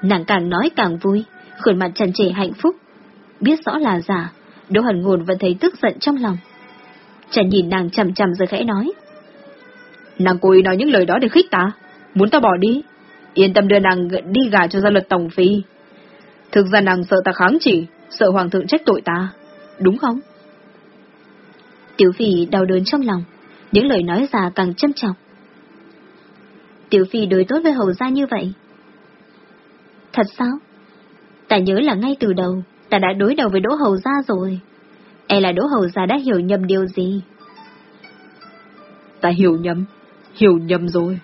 Nàng càng nói càng vui, khuôn mặt tràn trề hạnh phúc. Biết rõ là giả, Đỗ Hần Ngôn vẫn thấy tức giận trong lòng. Chàng nhìn nàng chầm chầm rồi khẽ nói. Nàng cố ý nói những lời đó để khích ta, muốn ta bỏ đi. Yên tâm đưa nàng đi gà cho gia luật tổng phi. Thực ra nàng sợ ta kháng chỉ, sợ hoàng thượng trách tội ta, đúng không? Tiểu Phi đau đớn trong lòng, những lời nói ra càng châm trọng. Tiểu Phi đối tốt với hầu gia như vậy. Thật sao? Ta nhớ là ngay từ đầu, ta đã đối đầu với Đỗ Hầu Gia rồi. E là Đỗ Hầu Gia đã hiểu nhầm điều gì? Ta hiểu nhầm, hiểu nhầm rồi.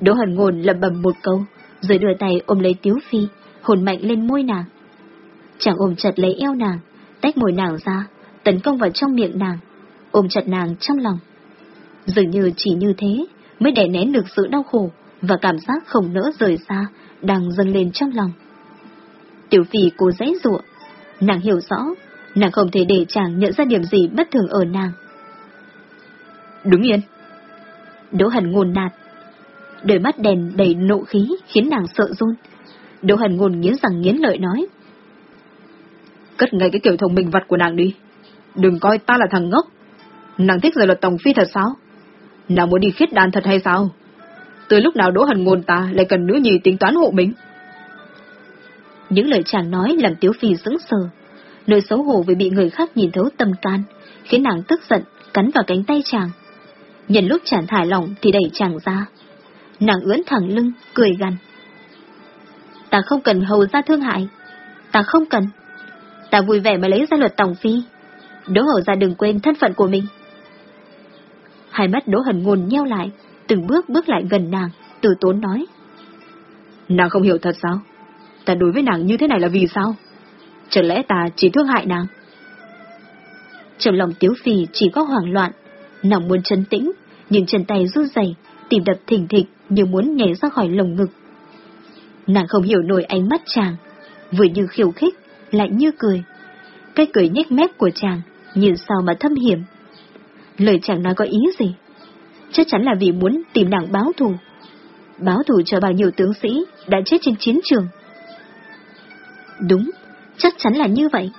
Đỗ Hần Ngôn lẩm bẩm một câu, rồi đưa tay ôm lấy Tiếu Phi, hồn mạnh lên môi nàng. Chàng ôm chặt lấy eo nàng, tách môi nàng ra, tấn công vào trong miệng nàng, ôm chặt nàng trong lòng. Dường như chỉ như thế mới đè nén được sự đau khổ và cảm giác không nỡ rời xa đang dâng lên trong lòng. Tiểu Phi cố dãy dụa, nàng hiểu rõ, nàng không thể để chàng nhận ra điểm gì bất thường ở nàng. Đứng yên. Đỗ Hần ngôn nạt. Đôi mắt đèn đầy nộ khí khiến nàng sợ run. Đỗ Hần ngôn nghiến rằng nghiến lợi nói. Cất ngay cái kiểu thông minh vật của nàng đi. Đừng coi ta là thằng ngốc. Nàng thích rời luật tổng phi thật sao? Nàng muốn đi khiết đàn thật hay sao? Từ lúc nào Đỗ Hần ngôn ta lại cần nữ nhì tính toán hộ mình? Những lời chàng nói làm Tiếu Phi sững sờ. Nỗi xấu hổ vì bị người khác nhìn thấu tâm can, khiến nàng tức giận, cắn vào cánh tay chàng. Nhân lúc chàng thải lòng thì đẩy chàng ra. Nàng ướn thẳng lưng, cười gằn. Ta không cần hầu ra thương hại. Ta không cần. Ta vui vẻ mà lấy ra luật tổng phi. Đỗ hầu ra đừng quên thân phận của mình. Hai mắt đỗ hần ngồn nheo lại, từng bước bước lại gần nàng, từ tốn nói. Nàng không hiểu thật sao? Ta đối với nàng như thế này là vì sao? Chẳng lẽ ta chỉ thương hại nàng? Trong lòng tiếu phì chỉ có hoảng loạn, nàng muốn trấn tĩnh, nhưng chân tay run rẩy, tìm đập thình thịch như muốn nhảy ra khỏi lồng ngực. Nàng không hiểu nổi ánh mắt chàng, vừa như khiêu khích, lại như cười. Cái cười nhếch mép của chàng, nhìn sao mà thâm hiểm. Lời chàng nói có ý gì? Chắc chắn là vì muốn tìm nàng báo thù. Báo thù cho bao nhiêu tướng sĩ đã chết trên chiến trường. Đúng, chắc chắn là như vậy.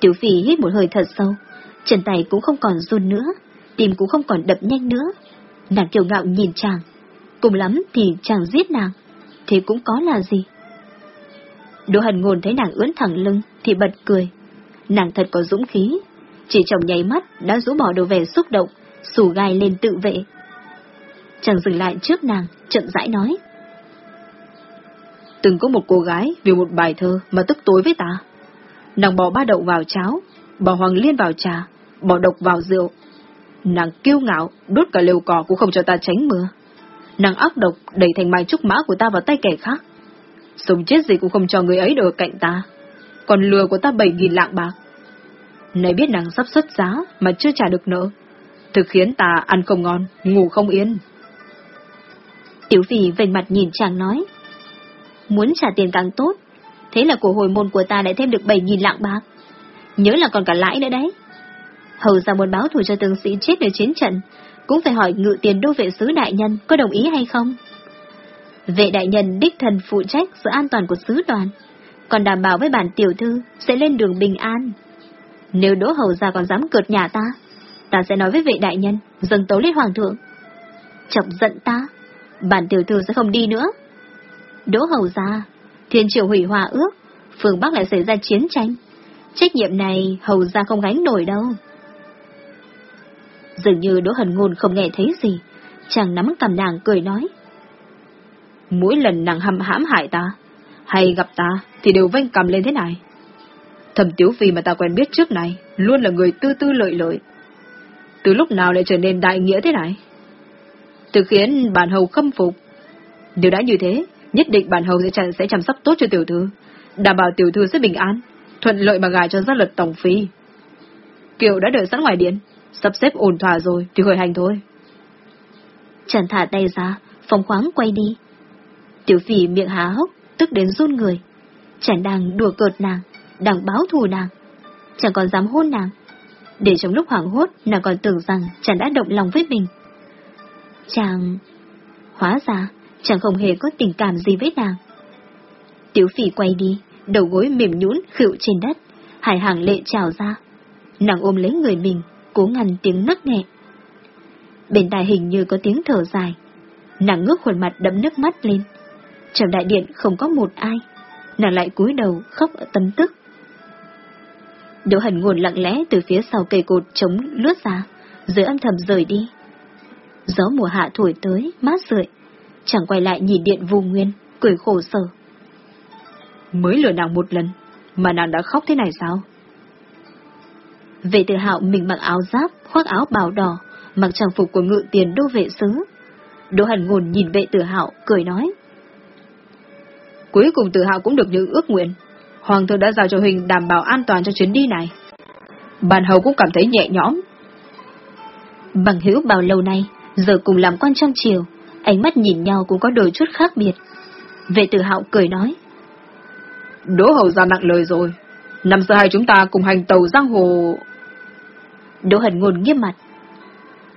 Tiểu Phi hít một hơi thật sâu, chân tay cũng không còn run nữa, tim cũng không còn đập nhanh nữa. Nàng kiều ngạo nhìn chàng, cùng lắm thì chàng giết nàng, thì cũng có là gì. Đỗ hần ngôn thấy nàng ướn thẳng lưng thì bật cười. Nàng thật có dũng khí, chỉ trong nháy mắt đã rũ bỏ đồ về xúc động, xù gai lên tự vệ. Chàng dừng lại trước nàng, chậm rãi nói. Từng có một cô gái vì một bài thơ mà tức tối với ta. Nàng bỏ ba đậu vào cháo, bỏ hoàng liên vào trà, bỏ độc vào rượu. Nàng kiêu ngạo, đốt cả lều cỏ cũng không cho ta tránh mưa. Nàng ác độc đẩy thành mai trúc mã của ta vào tay kẻ khác. Sống chết gì cũng không cho người ấy được ở cạnh ta. Còn lừa của ta bảy nghìn lạng bạc. Này biết nàng sắp xuất giá mà chưa trả được nợ. Thực khiến ta ăn không ngon, ngủ không yên. Tiểu phì vành mặt nhìn chàng nói. Muốn trả tiền càng tốt, thế là của hồi môn của ta lại thêm được 7.000 lạng bạc. Nhớ là còn cả lãi nữa đấy. Hầu ra muốn báo thù cho tướng sĩ chết ở chiến trận, cũng phải hỏi ngự tiền đô vệ sứ đại nhân có đồng ý hay không. Vệ đại nhân đích thần phụ trách sự an toàn của sứ đoàn, còn đảm bảo với bản tiểu thư sẽ lên đường bình an. Nếu đỗ hầu ra còn dám cợt nhà ta, ta sẽ nói với vệ đại nhân, dâng tấu lên hoàng thượng. Chọc giận ta, bản tiểu thư sẽ không đi nữa. Đỗ hầu ra, thiên triều hủy hòa ước, phương Bắc lại xảy ra chiến tranh. Trách nhiệm này hầu ra không gánh nổi đâu. Dường như Đỗ Hần Ngôn không nghe thấy gì, chàng nắm cầm nàng cười nói. Mỗi lần nàng hầm hãm hại ta, hay gặp ta thì đều vênh cầm lên thế này. Thẩm Tiếu Phi mà ta quen biết trước này, luôn là người tư tư lợi lợi. Từ lúc nào lại trở nên đại nghĩa thế này? Từ khiến bản hầu khâm phục. Điều đã như thế, nhất định bản hầu sẽ, chăm, sẽ chăm sóc tốt cho tiểu thư, đảm bảo tiểu thư sẽ bình an, thuận lợi mà gài cho gia luật tổng phi. Kiều đã đợi sẵn ngoài điện, sắp xếp ổn thỏa rồi thì khởi hành thôi. Trần thả tay ra, phòng khoáng quay đi. Tiểu phỉ miệng há hốc, tức đến run người. Chàng đang đùa cợt nàng, đang báo thù nàng. Chẳng còn dám hôn nàng. Để trong lúc hoảng hốt, nàng còn tưởng rằng chàng đã động lòng với mình. Chàng... Hóa ra, chàng không hề có tình cảm gì với nàng. Tiểu phỉ quay đi, đầu gối mềm nhũn khựu trên đất, hải hàng lệ trào ra. Nàng ôm lấy người mình, cố ngăn tiếng nấc nghẹn. Bên tai hình như có tiếng thở dài. Nàng ngước khuôn mặt đẫm nước mắt lên. Trong đại điện không có một ai. Nàng lại cúi đầu khóc ở tâm tức. Đỗ hần nguồn lặng lẽ từ phía sau cây cột chống lướt ra, rồi âm thầm rời đi. Gió mùa hạ thổi tới, mát rượi. Chẳng quay lại nhìn điện vô nguyên, cười khổ sở. Mới lừa nàng một lần, mà nàng đã khóc thế này sao? Vệ tự hạo mình mặc áo giáp, khoác áo bào đỏ, mặc trang phục của ngự tiền đô vệ sứ. Đỗ hẳn Ngôn nhìn vệ tự hạo, cười nói. Cuối cùng tự hạo cũng được những ước nguyện. Hoàng thượng đã giao cho Huỳnh đảm bảo an toàn cho chuyến đi này. Bàn hầu cũng cảm thấy nhẹ nhõm. Bằng hữu bao lâu nay, giờ cùng làm quan trong triều, ánh mắt nhìn nhau cũng có đôi chút khác biệt. Vệ tự hạo cười nói. Đỗ hầu ra nặng lời rồi. Năm xưa hai chúng ta cùng hành tàu giang hồ... Đỗ hần ngôn nghiêm mặt.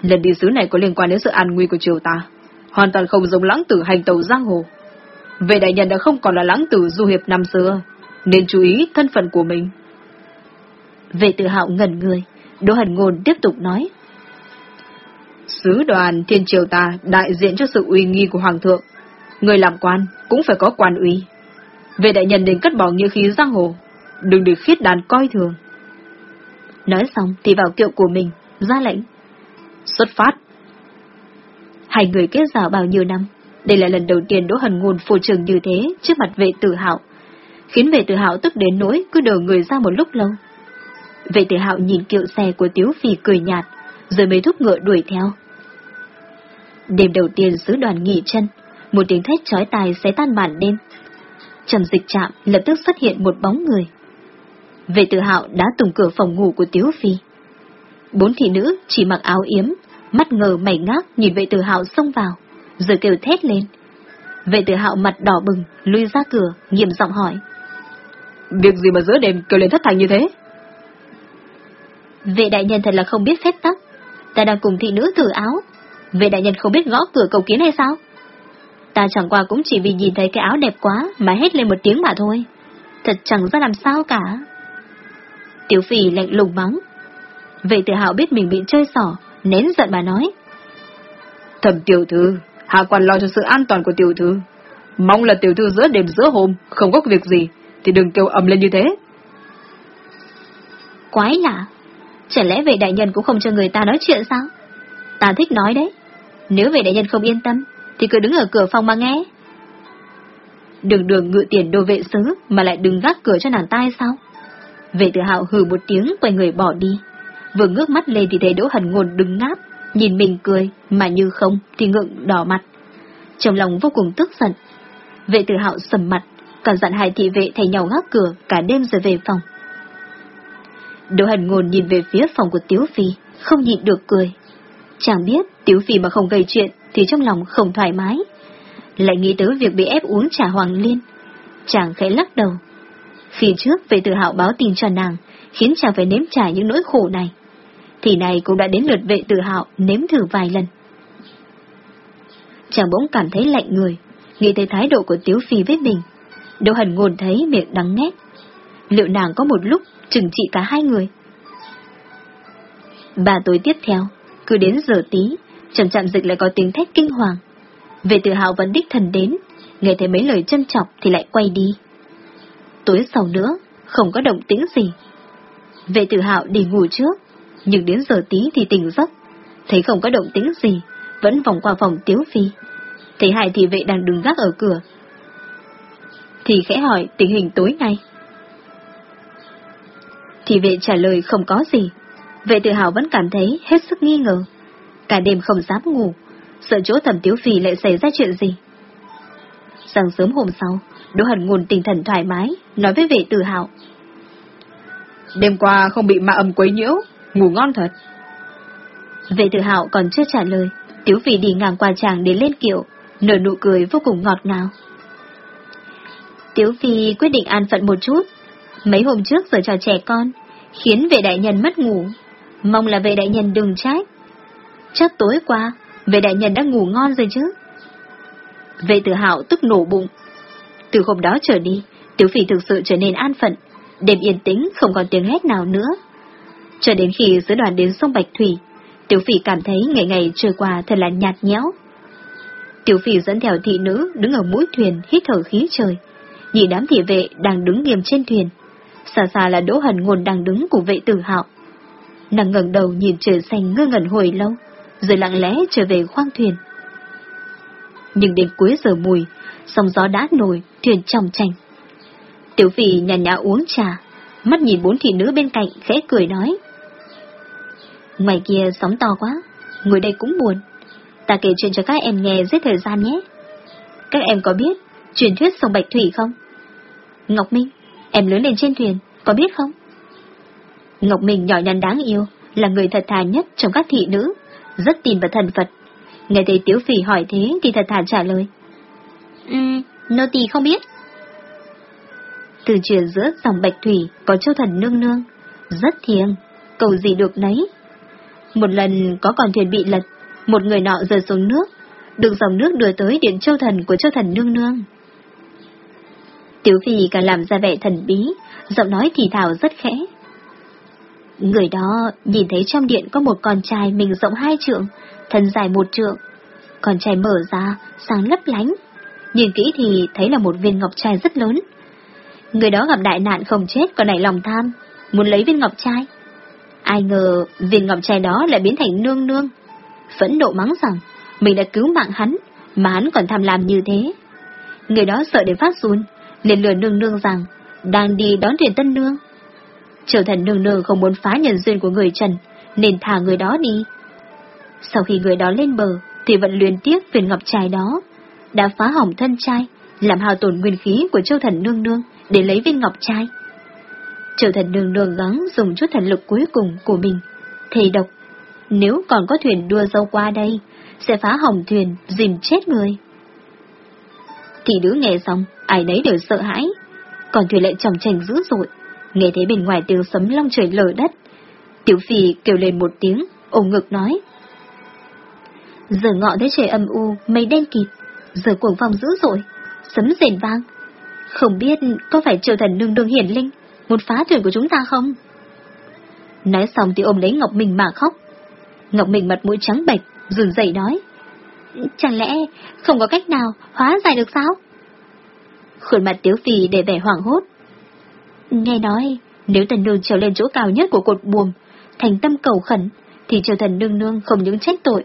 Lần đi sứ này có liên quan đến sự an nguy của triều ta. Hoàn toàn không giống lãng tử hành tàu giang hồ. Vệ đại nhân đã không còn là lãng tử du hiệp năm xưa, nên chú ý thân phận của mình. Về tự hạo ngẩn người, Đỗ hần ngôn tiếp tục nói. Sứ đoàn thiên triều ta đại diện cho sự uy nghi của Hoàng thượng. Người làm quan cũng phải có quan uy. Về đại nhân đến cất bỏ như khí giang hồ, đừng được khiết đàn coi thường. Nói xong thì vào kiệu của mình, ra lệnh. Xuất phát. Hai người kết giao bao nhiêu năm, đây là lần đầu tiên Đỗ Hần Ngôn phô trường như thế trước mặt vệ tử hạo, khiến vệ tử hạo tức đến nỗi cứ đờ người ra một lúc lâu. Vệ tử hạo nhìn kiệu xe của Tiếu Phi cười nhạt, rồi mới thúc ngựa đuổi theo. Đêm đầu tiên sứ đoàn nghỉ chân, một tiếng thét chói tai xé tan bản đêm. Trầm dịch chạm lập tức xuất hiện một bóng người. Vệ tử hạo đã tùng cửa phòng ngủ của Tiếu Phi. Bốn thị nữ chỉ mặc áo yếm, mắt ngờ mảy ngác nhìn vệ tử hạo xông vào, rồi kêu thét lên. Vệ tử hạo mặt đỏ bừng, lui ra cửa, nghiêm giọng hỏi. Việc gì mà giữa đêm kêu lên thất thành như thế? Vệ đại nhân thật là không biết phép tắc. Ta đang cùng thị nữ thử áo. Vệ đại nhân không biết gõ cửa cầu kiến hay sao? Ta chẳng qua cũng chỉ vì nhìn thấy cái áo đẹp quá mà hết lên một tiếng mà thôi. Thật chẳng ra làm sao cả. Tiểu phỉ lạnh lùng mắng. Vệ tự hào biết mình bị chơi xỏ, nén giận mà nói. Thầm tiểu thư, hạ quan lo cho sự an toàn của tiểu thư. Mong là tiểu thư giữa đêm giữa hôm, không có việc gì, thì đừng kêu ầm lên như thế. Quái lạ, chẳng lẽ vệ đại nhân cũng không cho người ta nói chuyện sao? Ta thích nói đấy, nếu vệ đại nhân không yên tâm, thì cứ đứng ở cửa phòng mà nghe. Đường đường ngự tiền đô vệ sứ mà lại đứng gác cửa cho nàng tai sao? Vệ tự hạo hừ một tiếng quay người bỏ đi. Vừa ngước mắt lên thì thấy Đỗ Hần Ngôn đứng ngáp, nhìn mình cười, mà như không thì ngượng đỏ mặt. Trong lòng vô cùng tức giận. Vệ tự hạo sầm mặt, cả dặn hai thị vệ thay nhau gác cửa cả đêm rồi về phòng. Đỗ Hần Ngôn nhìn về phía phòng của Tiếu Phi, không nhịn được cười. Chẳng biết Tiếu Phi mà không gây chuyện thì trong lòng không thoải mái. Lại nghĩ tới việc bị ép uống trà hoàng liên. Chàng khẽ lắc đầu. Khi trước về tự hạo báo tin cho nàng, khiến chàng phải nếm trải những nỗi khổ này. Thì này cũng đã đến lượt vệ tự hạo nếm thử vài lần. Chàng bỗng cảm thấy lạnh người, nghĩ tới thái độ của Tiếu Phi với mình. Đâu hẳn ngồn thấy miệng đắng nét. Liệu nàng có một lúc trừng trị cả hai người? Ba tối tiếp theo, cứ đến giờ tí, chậm chạm dịch lại có tiếng thét kinh hoàng. Về tự hào vẫn đích thần đến, nghe thấy mấy lời châm chọc thì lại quay đi. Tối sau nữa, không có động tĩnh gì. Vệ tử hạo đi ngủ trước, nhưng đến giờ tí thì tỉnh giấc, thấy không có động tĩnh gì, vẫn vòng qua phòng tiếu phi. Thấy hai thị vệ đang đứng gác ở cửa. Thì khẽ hỏi tình hình tối nay. Thị vệ trả lời không có gì. Vệ tử hào vẫn cảm thấy hết sức nghi ngờ cả đêm không dám ngủ, sợ chỗ thẩm tiếu phi lại xảy ra chuyện gì. Sáng sớm hôm sau, Đỗ Hần nguồn tinh thần thoải mái, nói với vệ tử hạo. Đêm qua không bị ma âm quấy nhiễu, ngủ ngon thật. Vệ tử hạo còn chưa trả lời, Tiếu Phi đi ngang qua chàng đến lên kiệu, nở nụ cười vô cùng ngọt ngào. Tiếu Phi quyết định an phận một chút, mấy hôm trước giờ trò trẻ con, khiến vệ đại nhân mất ngủ, mong là vệ đại nhân đừng trách. Chắc tối qua, vệ đại nhân đã ngủ ngon rồi chứ. Vệ tử hạo tức nổ bụng. Từ hôm đó trở đi, tiểu phỉ thực sự trở nên an phận, đêm yên tĩnh không còn tiếng hét nào nữa. Cho đến khi sứ đoàn đến sông Bạch Thủy, tiểu phỉ cảm thấy ngày ngày trôi qua thật là nhạt nhẽo. Tiểu phỉ dẫn theo thị nữ đứng ở mũi thuyền hít thở khí trời, nhìn đám thị vệ đang đứng nghiêm trên thuyền. Xa xa là Đỗ Hần ngồn đang đứng cùng vệ tử hạo. Nàng ngẩng đầu nhìn trời xanh ngơ ngẩn hồi lâu rồi lặng lẽ trở về khoang thuyền. Nhưng đến cuối giờ mùi, sóng gió đã nổi, thuyền trong tranh. Tiểu vị nhàn nhã uống trà, mắt nhìn bốn thị nữ bên cạnh khẽ cười nói. Ngoài kia sóng to quá, ngồi đây cũng buồn. Ta kể chuyện cho các em nghe giết thời gian nhé. Các em có biết truyền thuyết sông Bạch Thủy không? Ngọc Minh, em lớn lên trên thuyền, có biết không? Ngọc Minh nhỏ nhắn đáng yêu, là người thật thà nhất trong các thị nữ rất tin vào thần Phật. Nghe thấy Tiếu Phỉ hỏi thế thì thật thà trả lời. Ừm, nô tỳ không biết. Từ truyền giữa dòng bạch thủy có châu thần nương nương, rất thiêng, cầu gì được nấy. Một lần có con thuyền bị lật, một người nọ rơi xuống nước, được dòng nước đưa tới điện châu thần của châu thần nương nương. Tiểu Phi càng làm ra vẻ thần bí, giọng nói thì thảo rất khẽ, Người đó nhìn thấy trong điện có một con trai mình rộng hai trượng, thân dài một trượng. Con trai mở ra, sáng lấp lánh. Nhìn kỹ thì thấy là một viên ngọc trai rất lớn, Người đó gặp đại nạn không chết còn nảy lòng tham, muốn lấy viên ngọc trai. Ai ngờ viên ngọc trai đó lại biến thành nương nương. Phẫn nộ mắng rằng mình đã cứu mạng hắn, mà hắn còn tham làm như thế. Người đó sợ đến phát run, liền lừa nương nương rằng đang đi đón thuyền tân nương. Triều thần nương nương không muốn phá nhân duyên của người Trần, nên thả người đó đi. Sau khi người đó lên bờ, thì vẫn luyến tiếc viên ngọc trai đó, đã phá hỏng thân trai, làm hao tổn nguyên khí của châu thần nương nương để lấy viên ngọc trai. Châu thần nương nương gắng dùng chút thần lực cuối cùng của mình, thầy độc, nếu còn có thuyền đua dâu qua đây, sẽ phá hỏng thuyền, dìm chết người. Thì đứa nghe xong, ai nấy đều sợ hãi, còn thuyền lại trọng trành dữ dội, nghe thấy bên ngoài tiếng sấm long trời lở đất. Tiểu phì kêu lên một tiếng, ôm ngực nói. Giờ ngọ thấy trời âm u, mây đen kịt, giờ cuồng phong dữ dội, sấm rền vang. Không biết có phải triều thần nương đương hiển linh, muốn phá thuyền của chúng ta không? Nói xong thì ôm lấy Ngọc Minh mà khóc. Ngọc Minh mặt mũi trắng bệch, rùn dậy nói. Chẳng lẽ không có cách nào hóa giải được sao? Khuôn mặt Tiếu Phi để vẻ hoảng hốt. Nghe nói, nếu tần nương trèo lên chỗ cao nhất của cột buồm, thành tâm cầu khẩn, thì triều thần nương nương không những trách tội,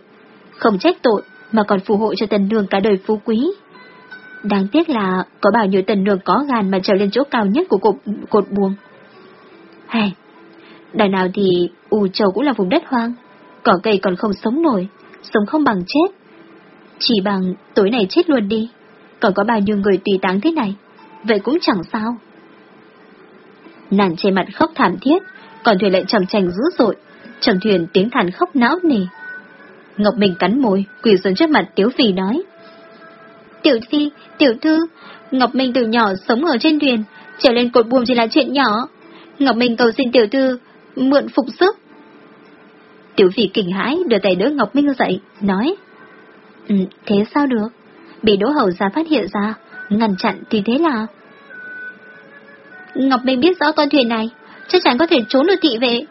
không trách tội mà còn phù hộ cho tần nương cả đời phú quý. Đáng tiếc là có bao nhiêu tần nương có gan mà trèo lên chỗ cao nhất của cột, cột buồng. Hay, đằng nào thì ù Châu cũng là vùng đất hoang, cỏ cây còn không sống nổi, sống không bằng chết. Chỉ bằng tối này chết luôn đi, còn có bao nhiêu người tùy táng thế này, vậy cũng chẳng sao. Nàng trên mặt khóc thảm thiết, còn thuyền lại trầm trành dữ dội, trầm thuyền tiếng thản khóc não nề. Ngọc Minh cắn môi, quỳ xuống trước mặt Tiếu Phi nói. Tiểu Phi, Tiểu Thư, Ngọc Minh từ nhỏ sống ở trên thuyền, trở lên cột buồm chỉ là chuyện nhỏ. Ngọc Minh cầu xin Tiểu Thư mượn phục sức. Tiểu Phi kinh hãi đưa tay đỡ Ngọc Minh dậy, nói. Ừ, thế sao được? Bị Đỗ Hầu ra phát hiện ra, ngăn chặn thì thế là... Ngọc Minh biết rõ con thuyền này, chắc chắn có thể trốn được thị vệ.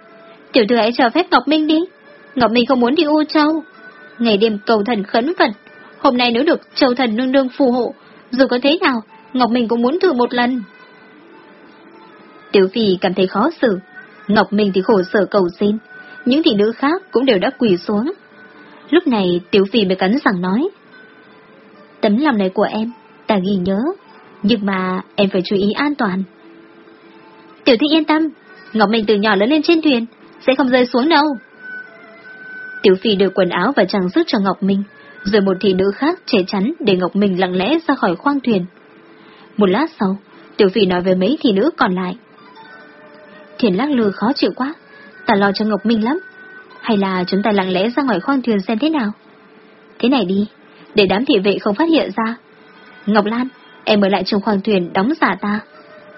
Tiểu thư hãy cho phép Ngọc Minh đi. Ngọc Minh không muốn đi U Châu. Ngày đêm cầu thần khấn Phật, hôm nay nếu được Châu thần nương nương phù hộ, dù có thế nào, Ngọc Minh cũng muốn thử một lần. Tiểu Phi cảm thấy khó xử, Ngọc Minh thì khổ sở cầu xin, những thị nữ khác cũng đều đã quỳ xuống. Lúc này Tiểu Phi mới cắn rằng nói. Tấm lòng này của em, ta ghi nhớ, nhưng mà em phải chú ý an toàn. Tiểu Thị yên tâm, Ngọc Minh từ nhỏ lớn lên trên thuyền, sẽ không rơi xuống đâu. Tiểu Phi đưa quần áo và trang sức cho Ngọc Minh, rồi một thị nữ khác che chắn để Ngọc Minh lặng lẽ ra khỏi khoang thuyền. Một lát sau, Tiểu Phi nói với mấy thị nữ còn lại. Thiền lắc lư khó chịu quá, ta lo cho Ngọc Minh lắm. Hay là chúng ta lặng lẽ ra ngoài khoang thuyền xem thế nào? Thế này đi, để đám thị vệ không phát hiện ra. Ngọc Lan, em ở lại trong khoang thuyền đóng giả ta.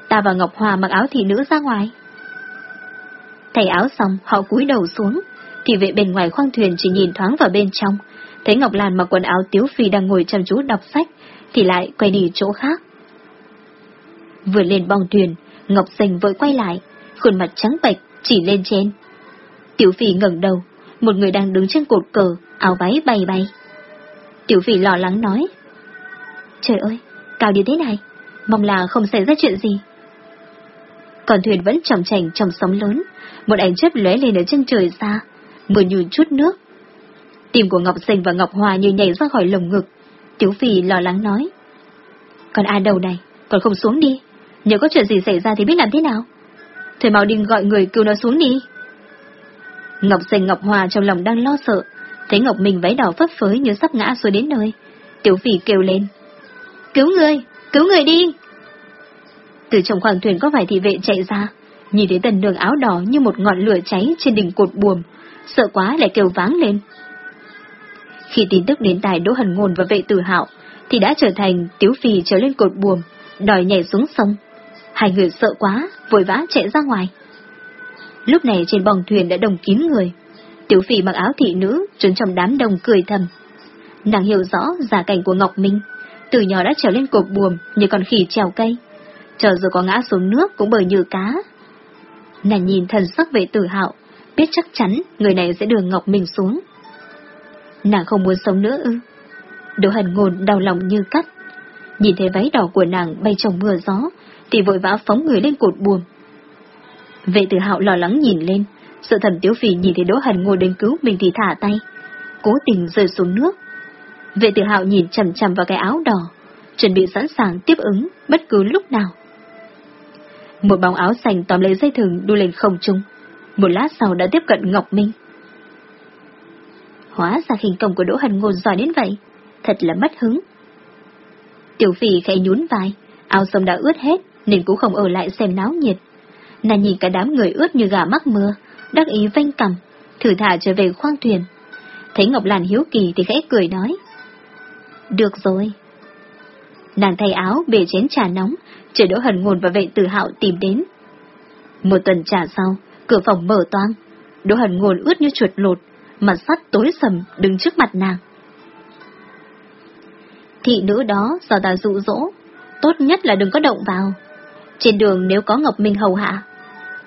Ta và Ngọc Hòa mặc áo thị nữ ra ngoài. Thay áo xong, họ cúi đầu xuống. Thị vệ bên ngoài khoang thuyền chỉ nhìn thoáng vào bên trong. Thấy Ngọc Lan mặc quần áo tiếu phi đang ngồi chăm chú đọc sách, thì lại quay đi chỗ khác. Vừa lên bong thuyền, Ngọc Sành vội quay lại, khuôn mặt trắng bệch chỉ lên trên. Tiểu Phi ngẩng đầu, một người đang đứng trên cột cờ, áo váy bay bay. Tiểu Phi lo lắng nói. Trời ơi, cao như thế này, mong là không xảy ra chuyện gì. Còn thuyền vẫn trầm chành trong sóng lớn, một ánh chớp lóe lên ở chân trời xa, mưa như chút nước. Tim của Ngọc Sinh và Ngọc Hòa như nhảy ra khỏi lồng ngực. Tiểu Phi lo lắng nói. Còn ai đầu này, còn không xuống đi. Nếu có chuyện gì xảy ra thì biết làm thế nào. Thầy mau đi gọi người cứu nó xuống đi. Ngọc Sinh Ngọc Hòa trong lòng đang lo sợ, thấy Ngọc Minh váy đỏ phấp phới như sắp ngã xuống đến nơi. Tiểu Phi kêu lên. Cứu người, cứu người đi. Từ trong khoang thuyền có vài thị vệ chạy ra, nhìn thấy tần đường áo đỏ như một ngọn lửa cháy trên đỉnh cột buồm, sợ quá lại kêu váng lên. Khi tin tức đến tài Đỗ Hần Ngôn và vệ tử hạo, thì đã trở thành tiếu phì trở lên cột buồm, đòi nhảy xuống sông. Hai người sợ quá, vội vã chạy ra ngoài. Lúc này trên bòng thuyền đã đồng kín người. Tiểu phi mặc áo thị nữ, trốn trong đám đông cười thầm. Nàng hiểu rõ giả cảnh của Ngọc Minh, từ nhỏ đã trèo lên cột buồm như con khỉ trèo cây. Chờ giờ có ngã xuống nước cũng bởi như cá. Nàng nhìn thần sắc vệ tử hạo, biết chắc chắn người này sẽ đưa Ngọc Minh xuống. Nàng không muốn sống nữa ư. Đỗ hần ngôn đau lòng như cắt. Nhìn thấy váy đỏ của nàng bay trong mưa gió, thì vội vã phóng người lên cột buồm. Vệ tử hạo lo lắng nhìn lên, sợ thẩm tiếu phì nhìn thấy đỗ hần ngồi đến cứu mình thì thả tay, cố tình rơi xuống nước. Vệ tử hạo nhìn chầm chầm vào cái áo đỏ, chuẩn bị sẵn sàng tiếp ứng bất cứ lúc nào. Một bóng áo xanh tóm lấy dây thừng đu lên không trung, một lát sau đã tiếp cận Ngọc Minh. Hóa ra khinh công của Đỗ Hần Ngôn giỏi đến vậy, thật là mất hứng. Tiểu phi khẽ nhún vai, áo sông đã ướt hết nên cũng không ở lại xem náo nhiệt. Nàng nhìn cả đám người ướt như gà mắc mưa, đắc ý vênh cầm, thử thả trở về khoang thuyền. Thấy Ngọc Lan hiếu kỳ thì khẽ cười nói. Được rồi. Nàng thay áo, bề chén trà nóng, chờ Đỗ Hần Ngôn và vệ tử hạo tìm đến. Một tuần trà sau, cửa phòng mở toang. Đỗ Hần Ngôn ướt như chuột lột, mặt sắt tối sầm đứng trước mặt nàng. Thị nữ đó do ta dụ dỗ, tốt nhất là đừng có động vào. Trên đường nếu có Ngọc Minh hầu hạ,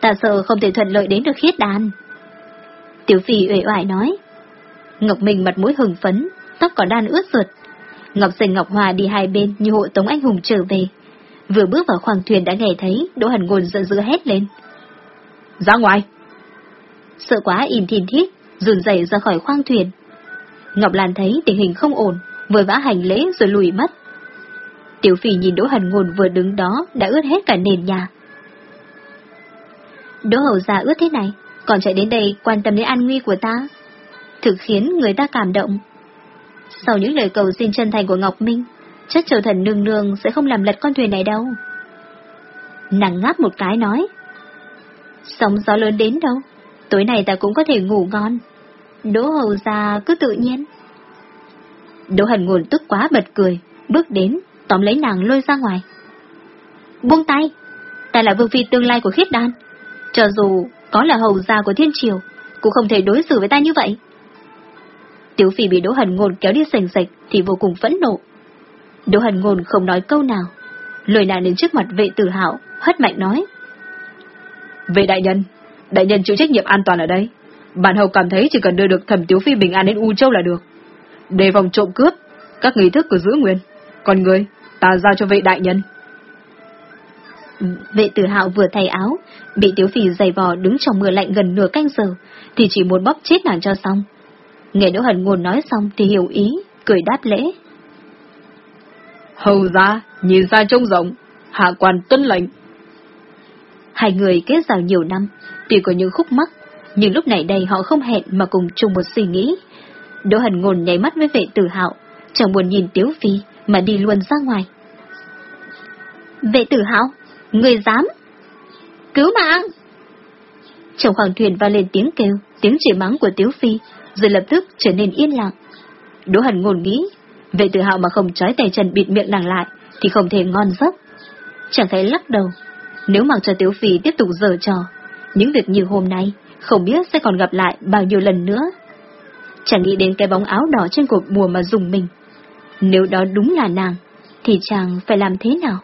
ta sợ không thể thuận lợi đến được khiết đàn. Tiểu phi uể oải nói. Ngọc Minh mặt mũi hừng phấn, tóc còn đan ướt rượt. Ngọc Sình Ngọc Hòa đi hai bên như hộ tống anh hùng trở về. Vừa bước vào khoang thuyền đã nghe thấy Đỗ Hần Ngôn giận dữ hét lên. Ra ngoài! Sợ quá im thìn thiết, run dậy ra khỏi khoang thuyền. Ngọc Lan thấy tình hình không ổn, vừa vã hành lễ rồi lùi mất. Tiểu phỉ nhìn Đỗ Hần Ngôn vừa đứng đó đã ướt hết cả nền nhà. Đỗ hầu già ướt thế này, còn chạy đến đây quan tâm đến an nguy của ta. Thực khiến người ta cảm động. Sau những lời cầu xin chân thành của Ngọc Minh, chắc triều thần nương nương sẽ không làm lật con thuyền này đâu. Nàng ngáp một cái nói. Sóng gió lớn đến đâu, tối nay ta cũng có thể ngủ ngon. Đỗ hầu ra cứ tự nhiên. Đỗ hần nguồn tức quá bật cười, bước đến, tóm lấy nàng lôi ra ngoài. Buông tay, ta là vương phi tương lai của khiết đan. Cho dù có là hầu gia của thiên triều, cũng không thể đối xử với ta như vậy. Tiểu phi bị Đỗ Hần Ngôn kéo đi sành sạch thì vô cùng phẫn nộ. Đỗ Hần Ngôn không nói câu nào, lôi nàng đến trước mặt vệ tử hạo, hất mạnh nói. Vệ đại nhân, đại nhân chịu trách nhiệm an toàn ở đây. Bản hầu cảm thấy chỉ cần đưa được thẩm Tiểu Phi bình an đến U Châu là được. Đề vòng trộm cướp, các nghi thức của giữ nguyên. Còn người, ta giao cho vệ đại nhân. Vệ tử hạo vừa thay áo, bị Tiểu Phi giày vò đứng trong mưa lạnh gần nửa canh giờ, thì chỉ muốn bóp chết nàng cho xong. Nghe Đỗ Hần Ngôn nói xong thì hiểu ý, cười đáp lễ. Hầu ra, nhìn ra trông rộng, hạ quan tuân lệnh. Hai người kết giao nhiều năm, tuy có những khúc mắc, nhưng lúc này đây họ không hẹn mà cùng chung một suy nghĩ. Đỗ Hần Ngôn nháy mắt với vệ tử hạo, chẳng buồn nhìn Tiếu Phi mà đi luôn ra ngoài. Vệ tử hạo, người dám? Cứu mạng! Trong khoảng thuyền vang lên tiếng kêu, tiếng chỉ mắng của Tiếu Phi, rồi lập tức trở nên yên lặng. Đỗ Hần Ngôn nghĩ, vệ tử hạo mà không trói tay chân bịt miệng nàng lại, thì không thể ngon giấc. Chẳng thấy lắc đầu, nếu mặc cho Tiếu Phi tiếp tục dở trò, những việc như hôm nay, không biết sẽ còn gặp lại bao nhiêu lần nữa. Chẳng nghĩ đến cái bóng áo đỏ trên cột mùa mà dùng mình. Nếu đó đúng là nàng, thì chàng phải làm thế nào?